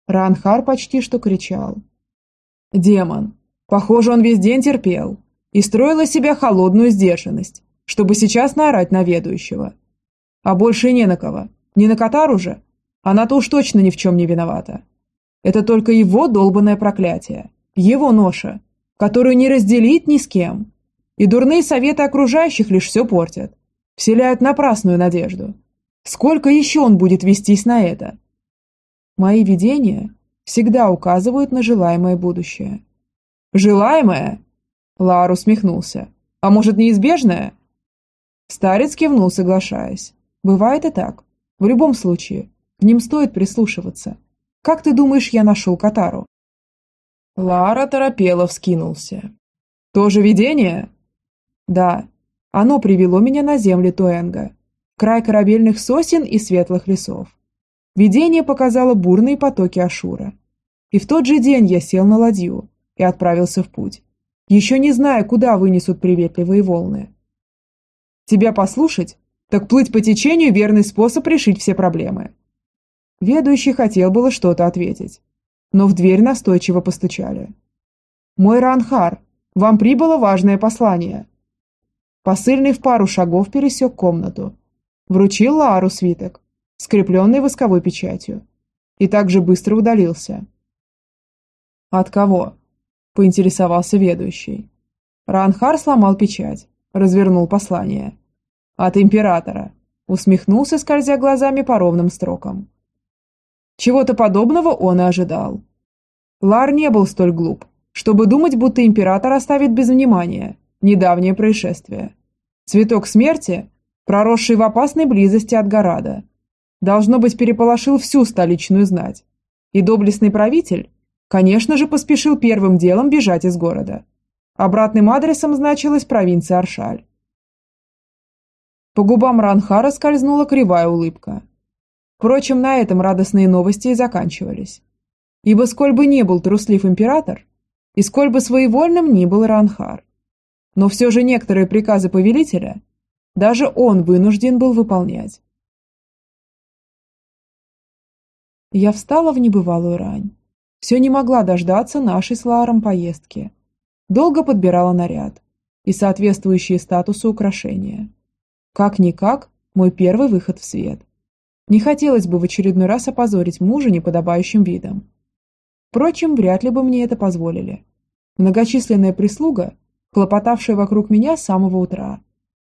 Ранхар почти что кричал. Демон. Похоже, он весь день терпел и строил из себя холодную сдержанность, чтобы сейчас наорать на ведущего. А больше не на кого. Не на Катару же. Она-то уж точно ни в чем не виновата. Это только его долбанное проклятие. Его ноша, которую не разделить ни с кем. И дурные советы окружающих лишь все портят. Вселяют напрасную надежду. Сколько еще он будет вестись на это? Мои видения всегда указывают на желаемое будущее. «Желаемое?» Лар усмехнулся. «А может, неизбежное?» Старец кивнул, соглашаясь. «Бывает и так. В любом случае, к ним стоит прислушиваться. Как ты думаешь, я нашел Катару?» Лара торопело вскинулся. «Тоже видение?» «Да. Оно привело меня на земли Туэнга. край корабельных сосен и светлых лесов. Видение показало бурные потоки Ашура. И в тот же день я сел на ладью и отправился в путь, еще не зная, куда вынесут приветливые волны. Тебя послушать? Так плыть по течению – верный способ решить все проблемы. Ведущий хотел было что-то ответить, но в дверь настойчиво постучали. «Мой Ранхар, вам прибыло важное послание». Посыльный в пару шагов пересек комнату, вручил Лару свиток, скрепленный восковой печатью, и также быстро удалился. «От кого?» – поинтересовался ведущий. Ранхар сломал печать, развернул послание. «От императора», – усмехнулся, скользя глазами по ровным строкам. Чего-то подобного он и ожидал. Лар не был столь глуп, чтобы думать, будто император оставит без внимания недавнее происшествие. Цветок смерти, проросший в опасной близости от Горада, должно быть переполошил всю столичную знать. И доблестный правитель, конечно же, поспешил первым делом бежать из города. Обратным адресом значилась провинция Аршаль. По губам Ранхара скользнула кривая улыбка. Впрочем, на этом радостные новости и заканчивались. Ибо сколь бы не был труслив император, и сколь бы своевольным ни был Ранхар, но все же некоторые приказы повелителя даже он вынужден был выполнять. Я встала в небывалую рань. Все не могла дождаться нашей с Ларом поездки. Долго подбирала наряд и соответствующие статусу украшения. Как-никак, мой первый выход в свет. Не хотелось бы в очередной раз опозорить мужа неподобающим видом. Впрочем, вряд ли бы мне это позволили. Многочисленная прислуга, хлопотавшая вокруг меня с самого утра,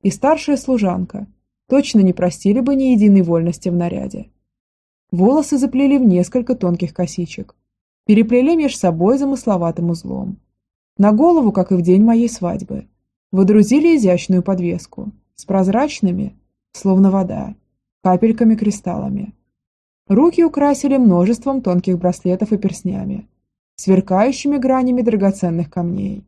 и старшая служанка точно не простили бы ни единой вольности в наряде. Волосы заплели в несколько тонких косичек, переплели меж собой замысловатым узлом. На голову, как и в день моей свадьбы, водрузили изящную подвеску с прозрачными, словно вода, капельками-кристаллами. Руки украсили множеством тонких браслетов и перстнями, сверкающими гранями драгоценных камней.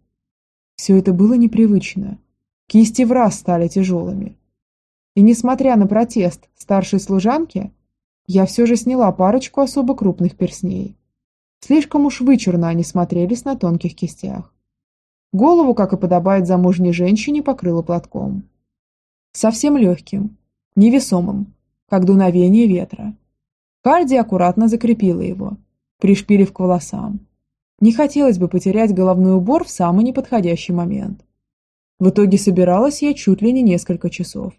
Все это было непривычно. Кисти в раз стали тяжелыми. И несмотря на протест старшей служанки, я все же сняла парочку особо крупных перстней. Слишком уж вычурно они смотрелись на тонких кистях. Голову, как и подобает замужней женщине, покрыла платком. Совсем легким, невесомым, как дуновение ветра. Карди аккуратно закрепила его, пришпилив к волосам. Не хотелось бы потерять головной убор в самый неподходящий момент. В итоге собиралась я чуть ли не несколько часов.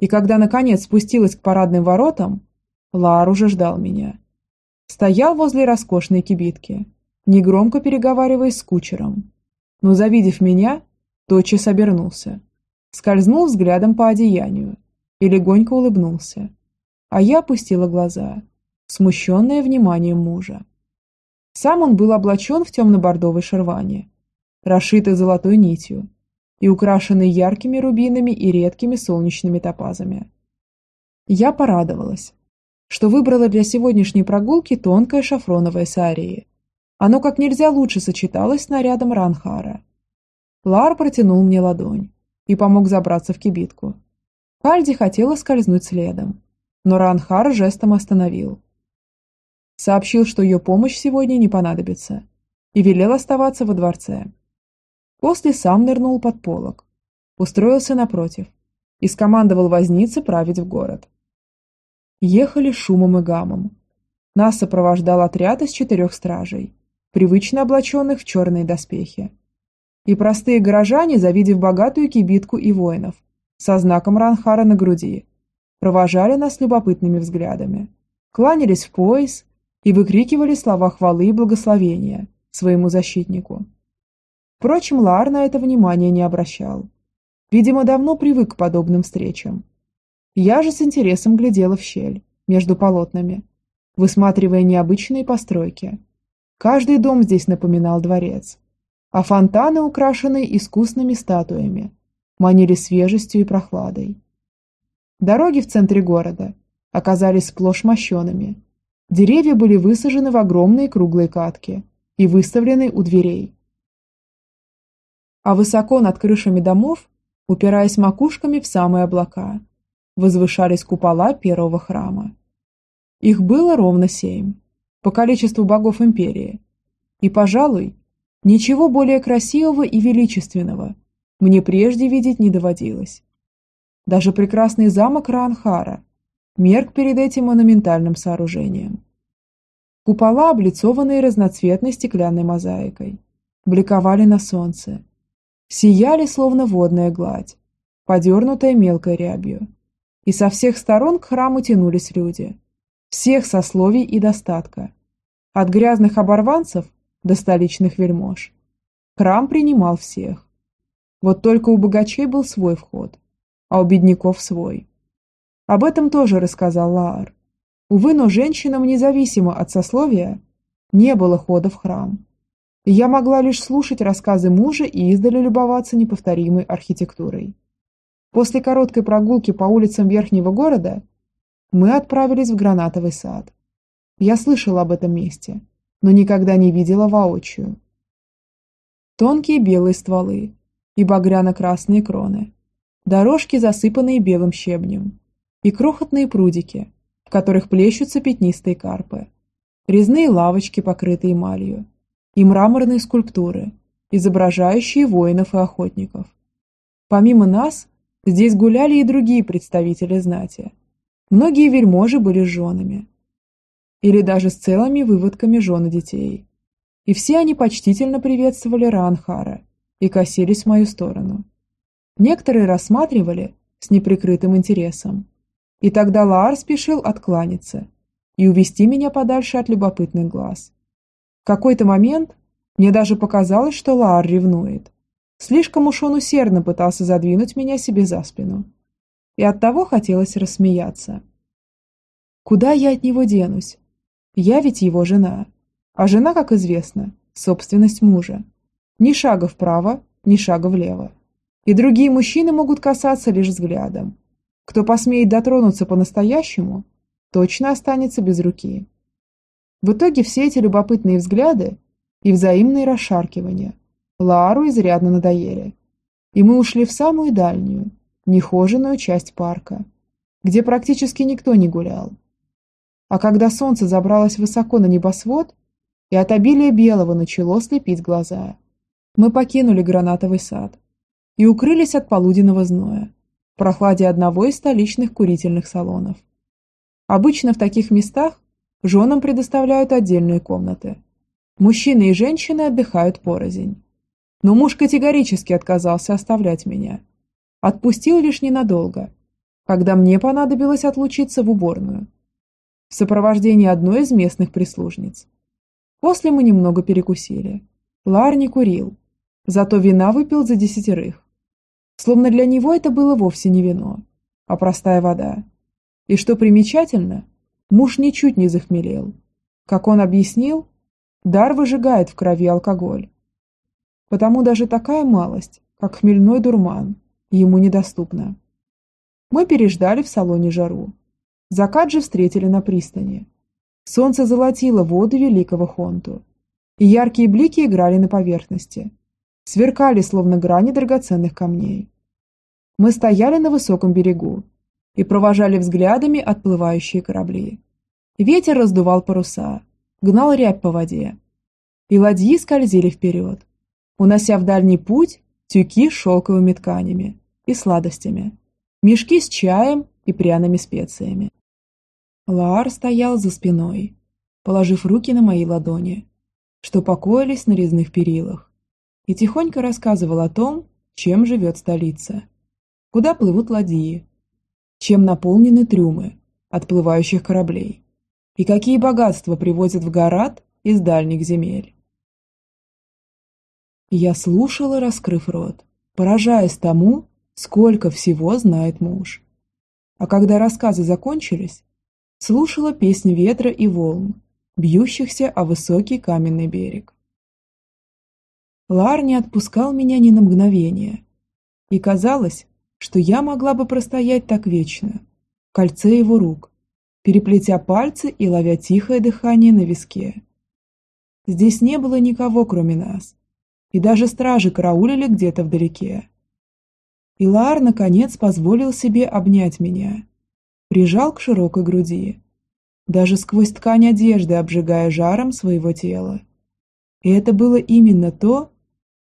И когда наконец спустилась к парадным воротам, Лар уже ждал меня. Стоял возле роскошной кибитки, негромко переговариваясь с кучером. Но, завидев меня, тотчас обернулся. Скользнул взглядом по одеянию и легонько улыбнулся а я опустила глаза, смущенная вниманием мужа. Сам он был облачен в темно-бордовой шерване, расшитый золотой нитью и украшенный яркими рубинами и редкими солнечными топазами. Я порадовалась, что выбрала для сегодняшней прогулки тонкое шафроновое сарии. Оно как нельзя лучше сочеталось с нарядом Ранхара. Лар протянул мне ладонь и помог забраться в кибитку. Кальди хотела скользнуть следом, но Ранхар жестом остановил. Сообщил, что ее помощь сегодня не понадобится, и велел оставаться во дворце. После сам нырнул под полог, устроился напротив и скомандовал вознице править в город. Ехали шумом и гамом. Нас сопровождал отряд из четырех стражей, привычно облаченных в черные доспехи. И простые горожане, завидев богатую кибитку и воинов, со знаком Ранхара на груди, провожали нас любопытными взглядами, кланялись в пояс и выкрикивали слова хвалы и благословения своему защитнику. Впрочем, Лар на это внимания не обращал. Видимо, давно привык к подобным встречам. Я же с интересом глядела в щель между полотнами, высматривая необычные постройки. Каждый дом здесь напоминал дворец, а фонтаны, украшенные искусными статуями, манили свежестью и прохладой. Дороги в центре города оказались сплошь мощеными. Деревья были высажены в огромные круглые катки и выставлены у дверей. А высоко над крышами домов, упираясь макушками в самые облака, возвышались купола первого храма. Их было ровно семь, по количеству богов империи. И, пожалуй, ничего более красивого и величественного мне прежде видеть не доводилось. Даже прекрасный замок Раанхара мерк перед этим монументальным сооружением. Купола, облицованные разноцветной стеклянной мозаикой, бликовали на солнце, сияли, словно водная гладь, подернутая мелкой рябью. И со всех сторон к храму тянулись люди, всех сословий и достатка, от грязных оборванцев до столичных вельмож. Храм принимал всех. Вот только у богачей был свой вход, а у бедняков свой. Об этом тоже рассказал Лаар. Увы, но женщинам, независимо от сословия, не было хода в храм. Я могла лишь слушать рассказы мужа и издали любоваться неповторимой архитектурой. После короткой прогулки по улицам верхнего города мы отправились в Гранатовый сад. Я слышала об этом месте, но никогда не видела воочию. Тонкие белые стволы и багряно-красные кроны, дорожки, засыпанные белым щебнем, и крохотные прудики, в которых плещутся пятнистые карпы, резные лавочки, покрытые эмалью, и мраморные скульптуры, изображающие воинов и охотников. Помимо нас, Здесь гуляли и другие представители знати. Многие вельможи были с женами. Или даже с целыми выводками жены детей. И все они почтительно приветствовали Ранхара и косились в мою сторону. Некоторые рассматривали с неприкрытым интересом. И тогда Лаар спешил откланяться и увести меня подальше от любопытных глаз. В какой-то момент мне даже показалось, что Лаар ревнует. Слишком уж он усердно пытался задвинуть меня себе за спину. И оттого хотелось рассмеяться. Куда я от него денусь? Я ведь его жена. А жена, как известно, собственность мужа. Ни шага вправо, ни шага влево. И другие мужчины могут касаться лишь взглядом. Кто посмеет дотронуться по-настоящему, точно останется без руки. В итоге все эти любопытные взгляды и взаимные расшаркивания Лару изрядно надоели. И мы ушли в самую дальнюю, нехоженную часть парка, где практически никто не гулял. А когда солнце забралось высоко на небосвод, и от обилия белого начало слепить глаза, мы покинули гранатовый сад и укрылись от полуденного зноя прохладе одного из столичных курительных салонов. Обычно в таких местах женам предоставляют отдельные комнаты. Мужчины и женщины отдыхают порознь. Но муж категорически отказался оставлять меня. Отпустил лишь ненадолго, когда мне понадобилось отлучиться в уборную. В сопровождении одной из местных прислужниц. После мы немного перекусили. Лар не курил, зато вина выпил за десятерых. Словно для него это было вовсе не вино, а простая вода. И что примечательно, муж ничуть не захмелел. Как он объяснил, дар выжигает в крови алкоголь, Потому даже такая малость, как хмельной дурман, ему недоступна. Мы переждали в салоне жару. Закат же встретили на пристани. Солнце золотило воду великого Хонту, и яркие блики играли на поверхности, сверкали, словно грани драгоценных камней. Мы стояли на высоком берегу и провожали взглядами отплывающие корабли. Ветер раздувал паруса, гнал рябь по воде, и ладьи скользили вперед, унося в дальний путь тюки с шелковыми тканями и сладостями, мешки с чаем и пряными специями. Лаар стоял за спиной, положив руки на мои ладони, что покоились на резных перилах, и тихонько рассказывал о том, чем живет столица, куда плывут ладьи, чем наполнены трюмы отплывающих кораблей, и какие богатства привозят в Гарат из дальних земель. Я слушала, раскрыв рот, поражаясь тому, сколько всего знает муж. А когда рассказы закончились, слушала песни ветра и волн, бьющихся о высокий каменный берег. Лар не отпускал меня ни на мгновение, и казалось, что я могла бы простоять так вечно, в кольце его рук, переплетя пальцы и ловя тихое дыхание на виске. Здесь не было никого, кроме нас, и даже стражи караулили где-то вдалеке. И Лаар, наконец, позволил себе обнять меня. Прижал к широкой груди, даже сквозь ткань одежды обжигая жаром своего тела. И это было именно то,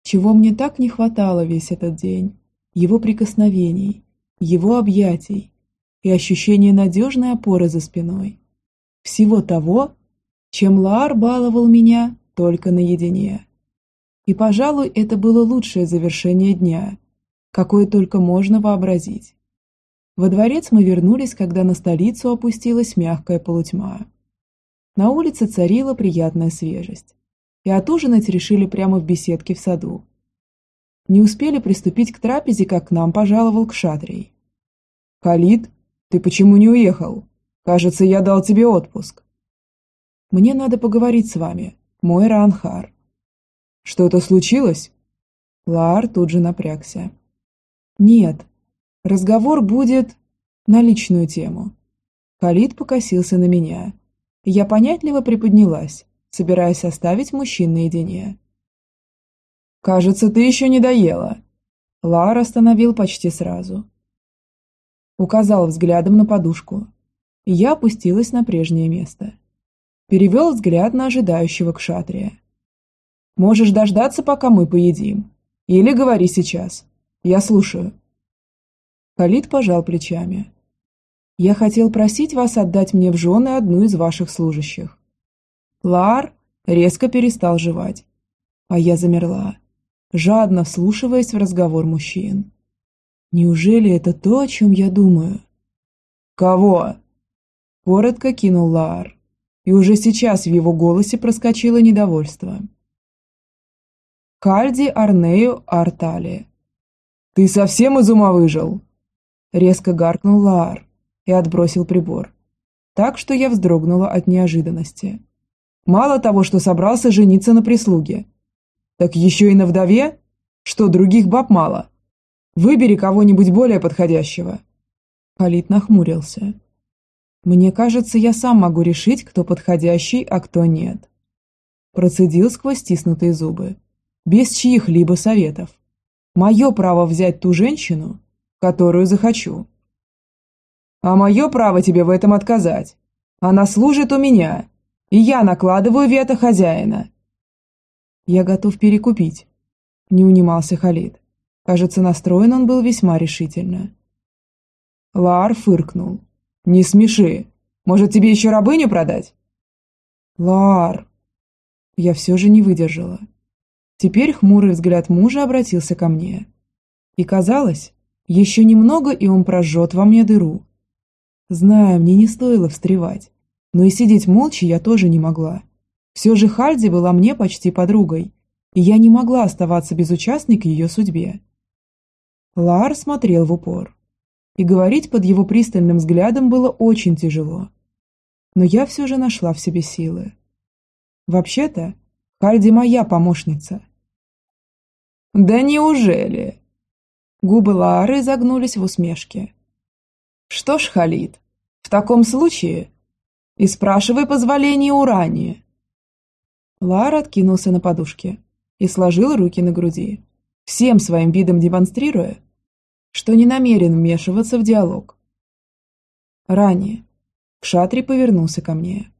чего мне так не хватало весь этот день. Его прикосновений, его объятий и ощущение надежной опоры за спиной. Всего того, чем Лаар баловал меня только наедине. И, пожалуй, это было лучшее завершение дня, какое только можно вообразить. Во дворец мы вернулись, когда на столицу опустилась мягкая полутьма. На улице царила приятная свежесть, и отужинать решили прямо в беседке в саду. Не успели приступить к трапезе, как к нам пожаловал Кшатрий. «Халид, ты почему не уехал? Кажется, я дал тебе отпуск». «Мне надо поговорить с вами, мой Ранхар». «Что-то случилось?» Лаар тут же напрягся. «Нет, Разговор будет на личную тему. Халид покосился на меня. Я понятливо приподнялась, собираясь оставить мужчин наедине. «Кажется, ты еще не доела». Лар остановил почти сразу. Указал взглядом на подушку, я опустилась на прежнее место. Перевел взгляд на ожидающего кшатрия. «Можешь дождаться, пока мы поедим. Или говори сейчас. Я слушаю». Халид пожал плечами. «Я хотел просить вас отдать мне в жены одну из ваших служащих». Лар резко перестал жевать, а я замерла, жадно вслушиваясь в разговор мужчин. «Неужели это то, о чем я думаю?» «Кого?» Коротко кинул Лар, и уже сейчас в его голосе проскочило недовольство. Кальди Арнею Артали. «Ты совсем из ума выжил?» Резко гаркнул Лаар и отбросил прибор. Так что я вздрогнула от неожиданности. Мало того, что собрался жениться на прислуге. Так еще и на вдове? Что, других баб мало? Выбери кого-нибудь более подходящего. Халид нахмурился. Мне кажется, я сам могу решить, кто подходящий, а кто нет. Процедил сквозь стиснутые зубы. Без чьих-либо советов. Мое право взять ту женщину, которую захочу. А мое право тебе в этом отказать. Она служит у меня, и я накладываю вето хозяина. Я готов перекупить, не унимался Халид. Кажется, настроен он был весьма решительно. Лар фыркнул. «Не смеши. Может, тебе еще рабыню продать?» «Лар!» Я все же не выдержала. Теперь хмурый взгляд мужа обратился ко мне. И казалось, еще немного, и он прожжет во мне дыру. Знаю, мне не стоило встревать, но и сидеть молча я тоже не могла. Все же Хальди была мне почти подругой, и я не могла оставаться безучастной к ее судьбе. Лар смотрел в упор, и говорить под его пристальным взглядом было очень тяжело. Но я все же нашла в себе силы. Вообще-то, Хальди моя помощница. «Да неужели?» Губы Лаары загнулись в усмешке. «Что ж, Халид, в таком случае и спрашивай позволение у Рани». Лар откинулся на подушке и сложил руки на груди, всем своим видом демонстрируя, что не намерен вмешиваться в диалог. Ранее Кшатри повернулся ко мне.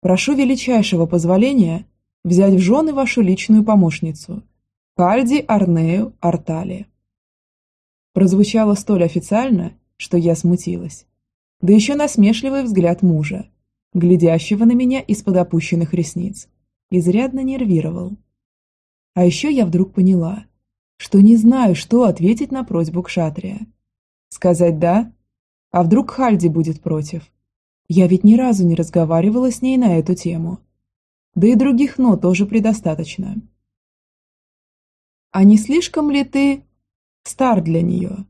«Прошу величайшего позволения взять в жены вашу личную помощницу, Кальди Арнею Артали» прозвучало столь официально, что я смутилась. Да еще насмешливый взгляд мужа, глядящего на меня из-под опущенных ресниц, изрядно нервировал. А еще я вдруг поняла, что не знаю, что ответить на просьбу Кшатрия. Сказать «да»? А вдруг Хальди будет против? Я ведь ни разу не разговаривала с ней на эту тему. Да и других «но» тоже предостаточно. «А не слишком ли ты стар для нее.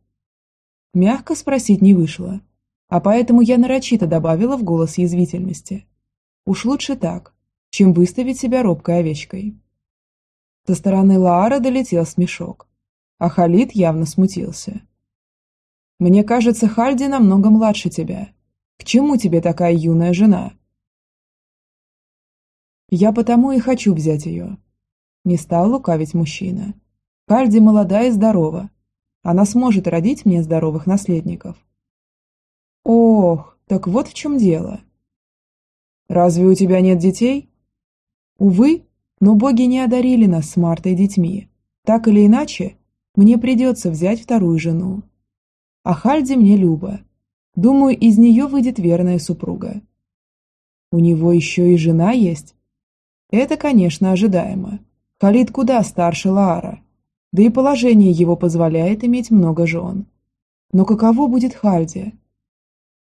Мягко спросить не вышло, а поэтому я нарочито добавила в голос язвительности. Уж лучше так, чем выставить себя робкой овечкой. Со стороны Лаара долетел смешок, а Халид явно смутился. «Мне кажется, Хальди намного младше тебя. К чему тебе такая юная жена?» «Я потому и хочу взять ее», — не стал лукавить мужчина. «Хальди молода и здорова, она сможет родить мне здоровых наследников. Ох, так вот в чем дело. Разве у тебя нет детей? Увы, но боги не одарили нас с Мартой детьми. Так или иначе, мне придется взять вторую жену. А Хальди мне Люба. Думаю, из нее выйдет верная супруга. У него еще и жена есть? Это, конечно, ожидаемо. Халид куда старше Лаара. Да и положение его позволяет иметь много жен. Но каково будет Хальди?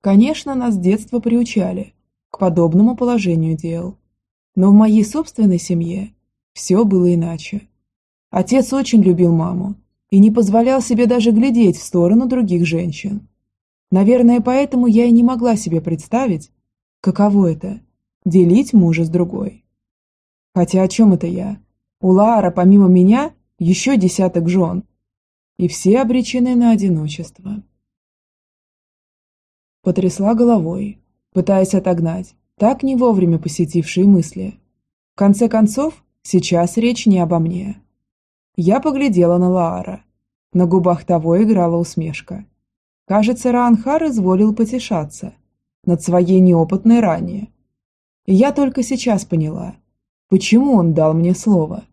Конечно, нас с детства приучали к подобному положению дел. Но в моей собственной семье все было иначе. Отец очень любил маму и не позволял себе даже глядеть в сторону других женщин. Наверное, поэтому я и не могла себе представить, каково это – делить мужа с другой. Хотя о чем это я? У Лаара помимо меня еще десяток жен, и все обречены на одиночество. Потрясла головой, пытаясь отогнать так не вовремя посетившие мысли. В конце концов, сейчас речь не обо мне. Я поглядела на Лаара. На губах того играла усмешка. Кажется, Раанхар изволил потешаться над своей неопытной ранее. И я только сейчас поняла, почему он дал мне слово.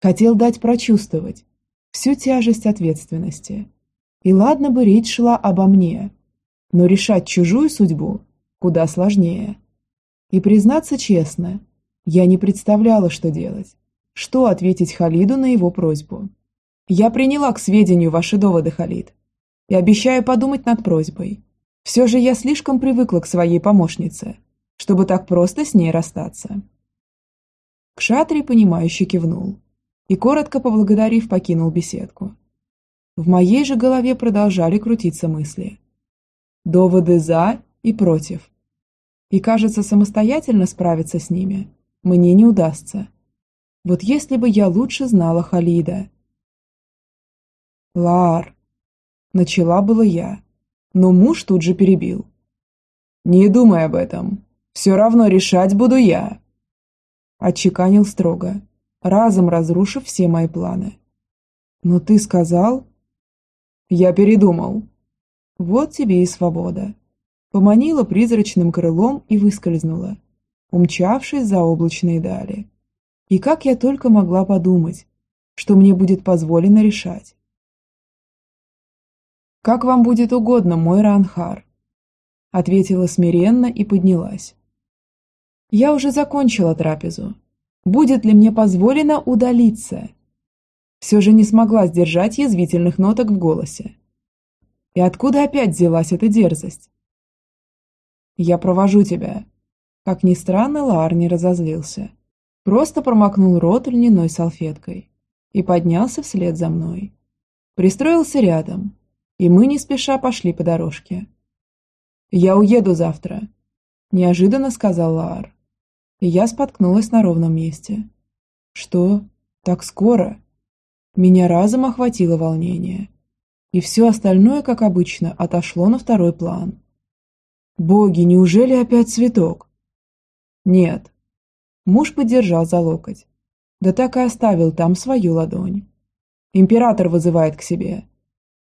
Хотел дать прочувствовать всю тяжесть ответственности. И ладно бы речь шла обо мне, но решать чужую судьбу куда сложнее. И признаться честно, я не представляла, что делать. Что ответить Халиду на его просьбу? Я приняла к сведению ваши доводы, Халид, и обещаю подумать над просьбой. Все же я слишком привыкла к своей помощнице, чтобы так просто с ней расстаться. Кшатри, понимающе кивнул и, коротко поблагодарив, покинул беседку. В моей же голове продолжали крутиться мысли. Доводы «за» и «против». И, кажется, самостоятельно справиться с ними мне не удастся. Вот если бы я лучше знала Халида. Лар. Начала было я, но муж тут же перебил. Не думай об этом. Все равно решать буду я. Отчеканил строго, разом разрушив все мои планы. Но ты сказал... Я передумал. Вот тебе и свобода поманила призрачным крылом и выскользнула, умчавшись за облачные дали. И как я только могла подумать, что мне будет позволено решать. «Как вам будет угодно, мой Ранхар», — ответила смиренно и поднялась. «Я уже закончила трапезу. Будет ли мне позволено удалиться?» Все же не смогла сдержать язвительных ноток в голосе. И откуда опять взялась эта дерзость? Я провожу тебя». Как ни странно, Лаар не разозлился. Просто промокнул рот льняной салфеткой и поднялся вслед за мной. Пристроился рядом, и мы не спеша пошли по дорожке. «Я уеду завтра», – неожиданно сказал Лаар. И я споткнулась на ровном месте. «Что? Так скоро?» Меня разом охватило волнение. И все остальное, как обычно, отошло на второй план. Боги, неужели опять цветок? Нет. Муж поддержал за локоть. Да так и оставил там свою ладонь. Император вызывает к себе.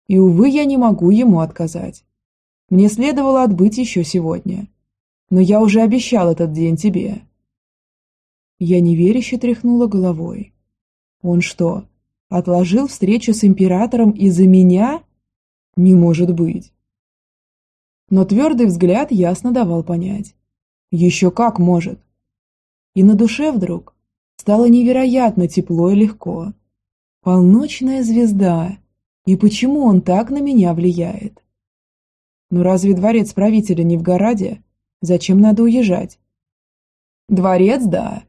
И, увы, я не могу ему отказать. Мне следовало отбыть еще сегодня. Но я уже обещал этот день тебе. Я неверяще тряхнула головой. Он что, отложил встречу с императором из-за меня? Не может быть но твердый взгляд ясно давал понять. Еще как может. И на душе вдруг стало невероятно тепло и легко. Полночная звезда. И почему он так на меня влияет? Ну разве дворец правителя не в Гораде? Зачем надо уезжать? Дворец, да.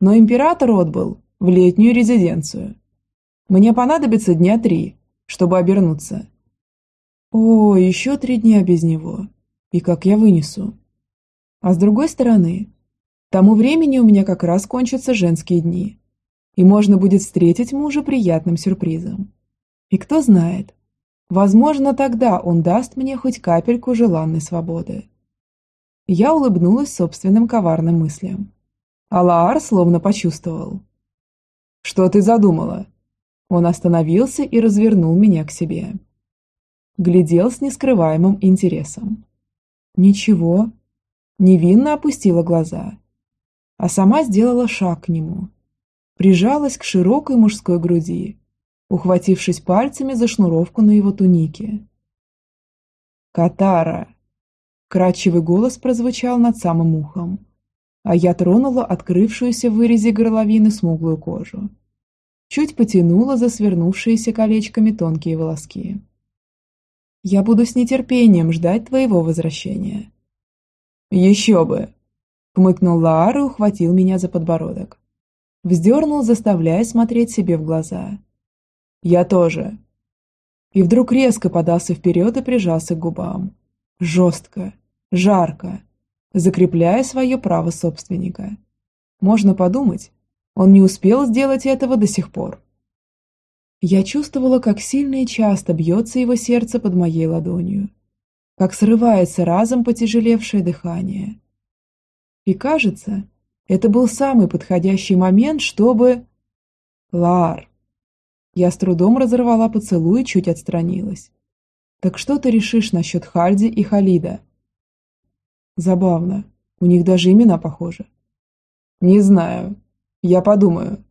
Но император отбыл в летнюю резиденцию. Мне понадобится дня три, чтобы обернуться. О, еще три дня без него. И как я вынесу? А с другой стороны, тому времени у меня как раз кончатся женские дни. И можно будет встретить мужа приятным сюрпризом. И кто знает, возможно, тогда он даст мне хоть капельку желанной свободы. Я улыбнулась собственным коварным мыслям. Алаар словно почувствовал. «Что ты задумала?» Он остановился и развернул меня к себе. Глядел с нескрываемым интересом. Ничего. Невинно опустила глаза. А сама сделала шаг к нему. Прижалась к широкой мужской груди, ухватившись пальцами за шнуровку на его тунике. «Катара!» Кратчевый голос прозвучал над самым ухом, а я тронула открывшуюся в вырезе горловины смуглую кожу. Чуть потянула за свернувшиеся колечками тонкие волоски. «Я буду с нетерпением ждать твоего возвращения». «Еще бы!» — хмыкнул Лаар и ухватил меня за подбородок. Вздернул, заставляя смотреть себе в глаза. «Я тоже». И вдруг резко подался вперед и прижался к губам. Жестко, жарко, закрепляя свое право собственника. Можно подумать, он не успел сделать этого до сих пор. Я чувствовала, как сильно и часто бьется его сердце под моей ладонью, как срывается разом потяжелевшее дыхание. И кажется, это был самый подходящий момент, чтобы... Лар, я с трудом разорвала поцелуй и чуть отстранилась. «Так что ты решишь насчет Хальди и Халида?» «Забавно. У них даже имена похожи». «Не знаю. Я подумаю.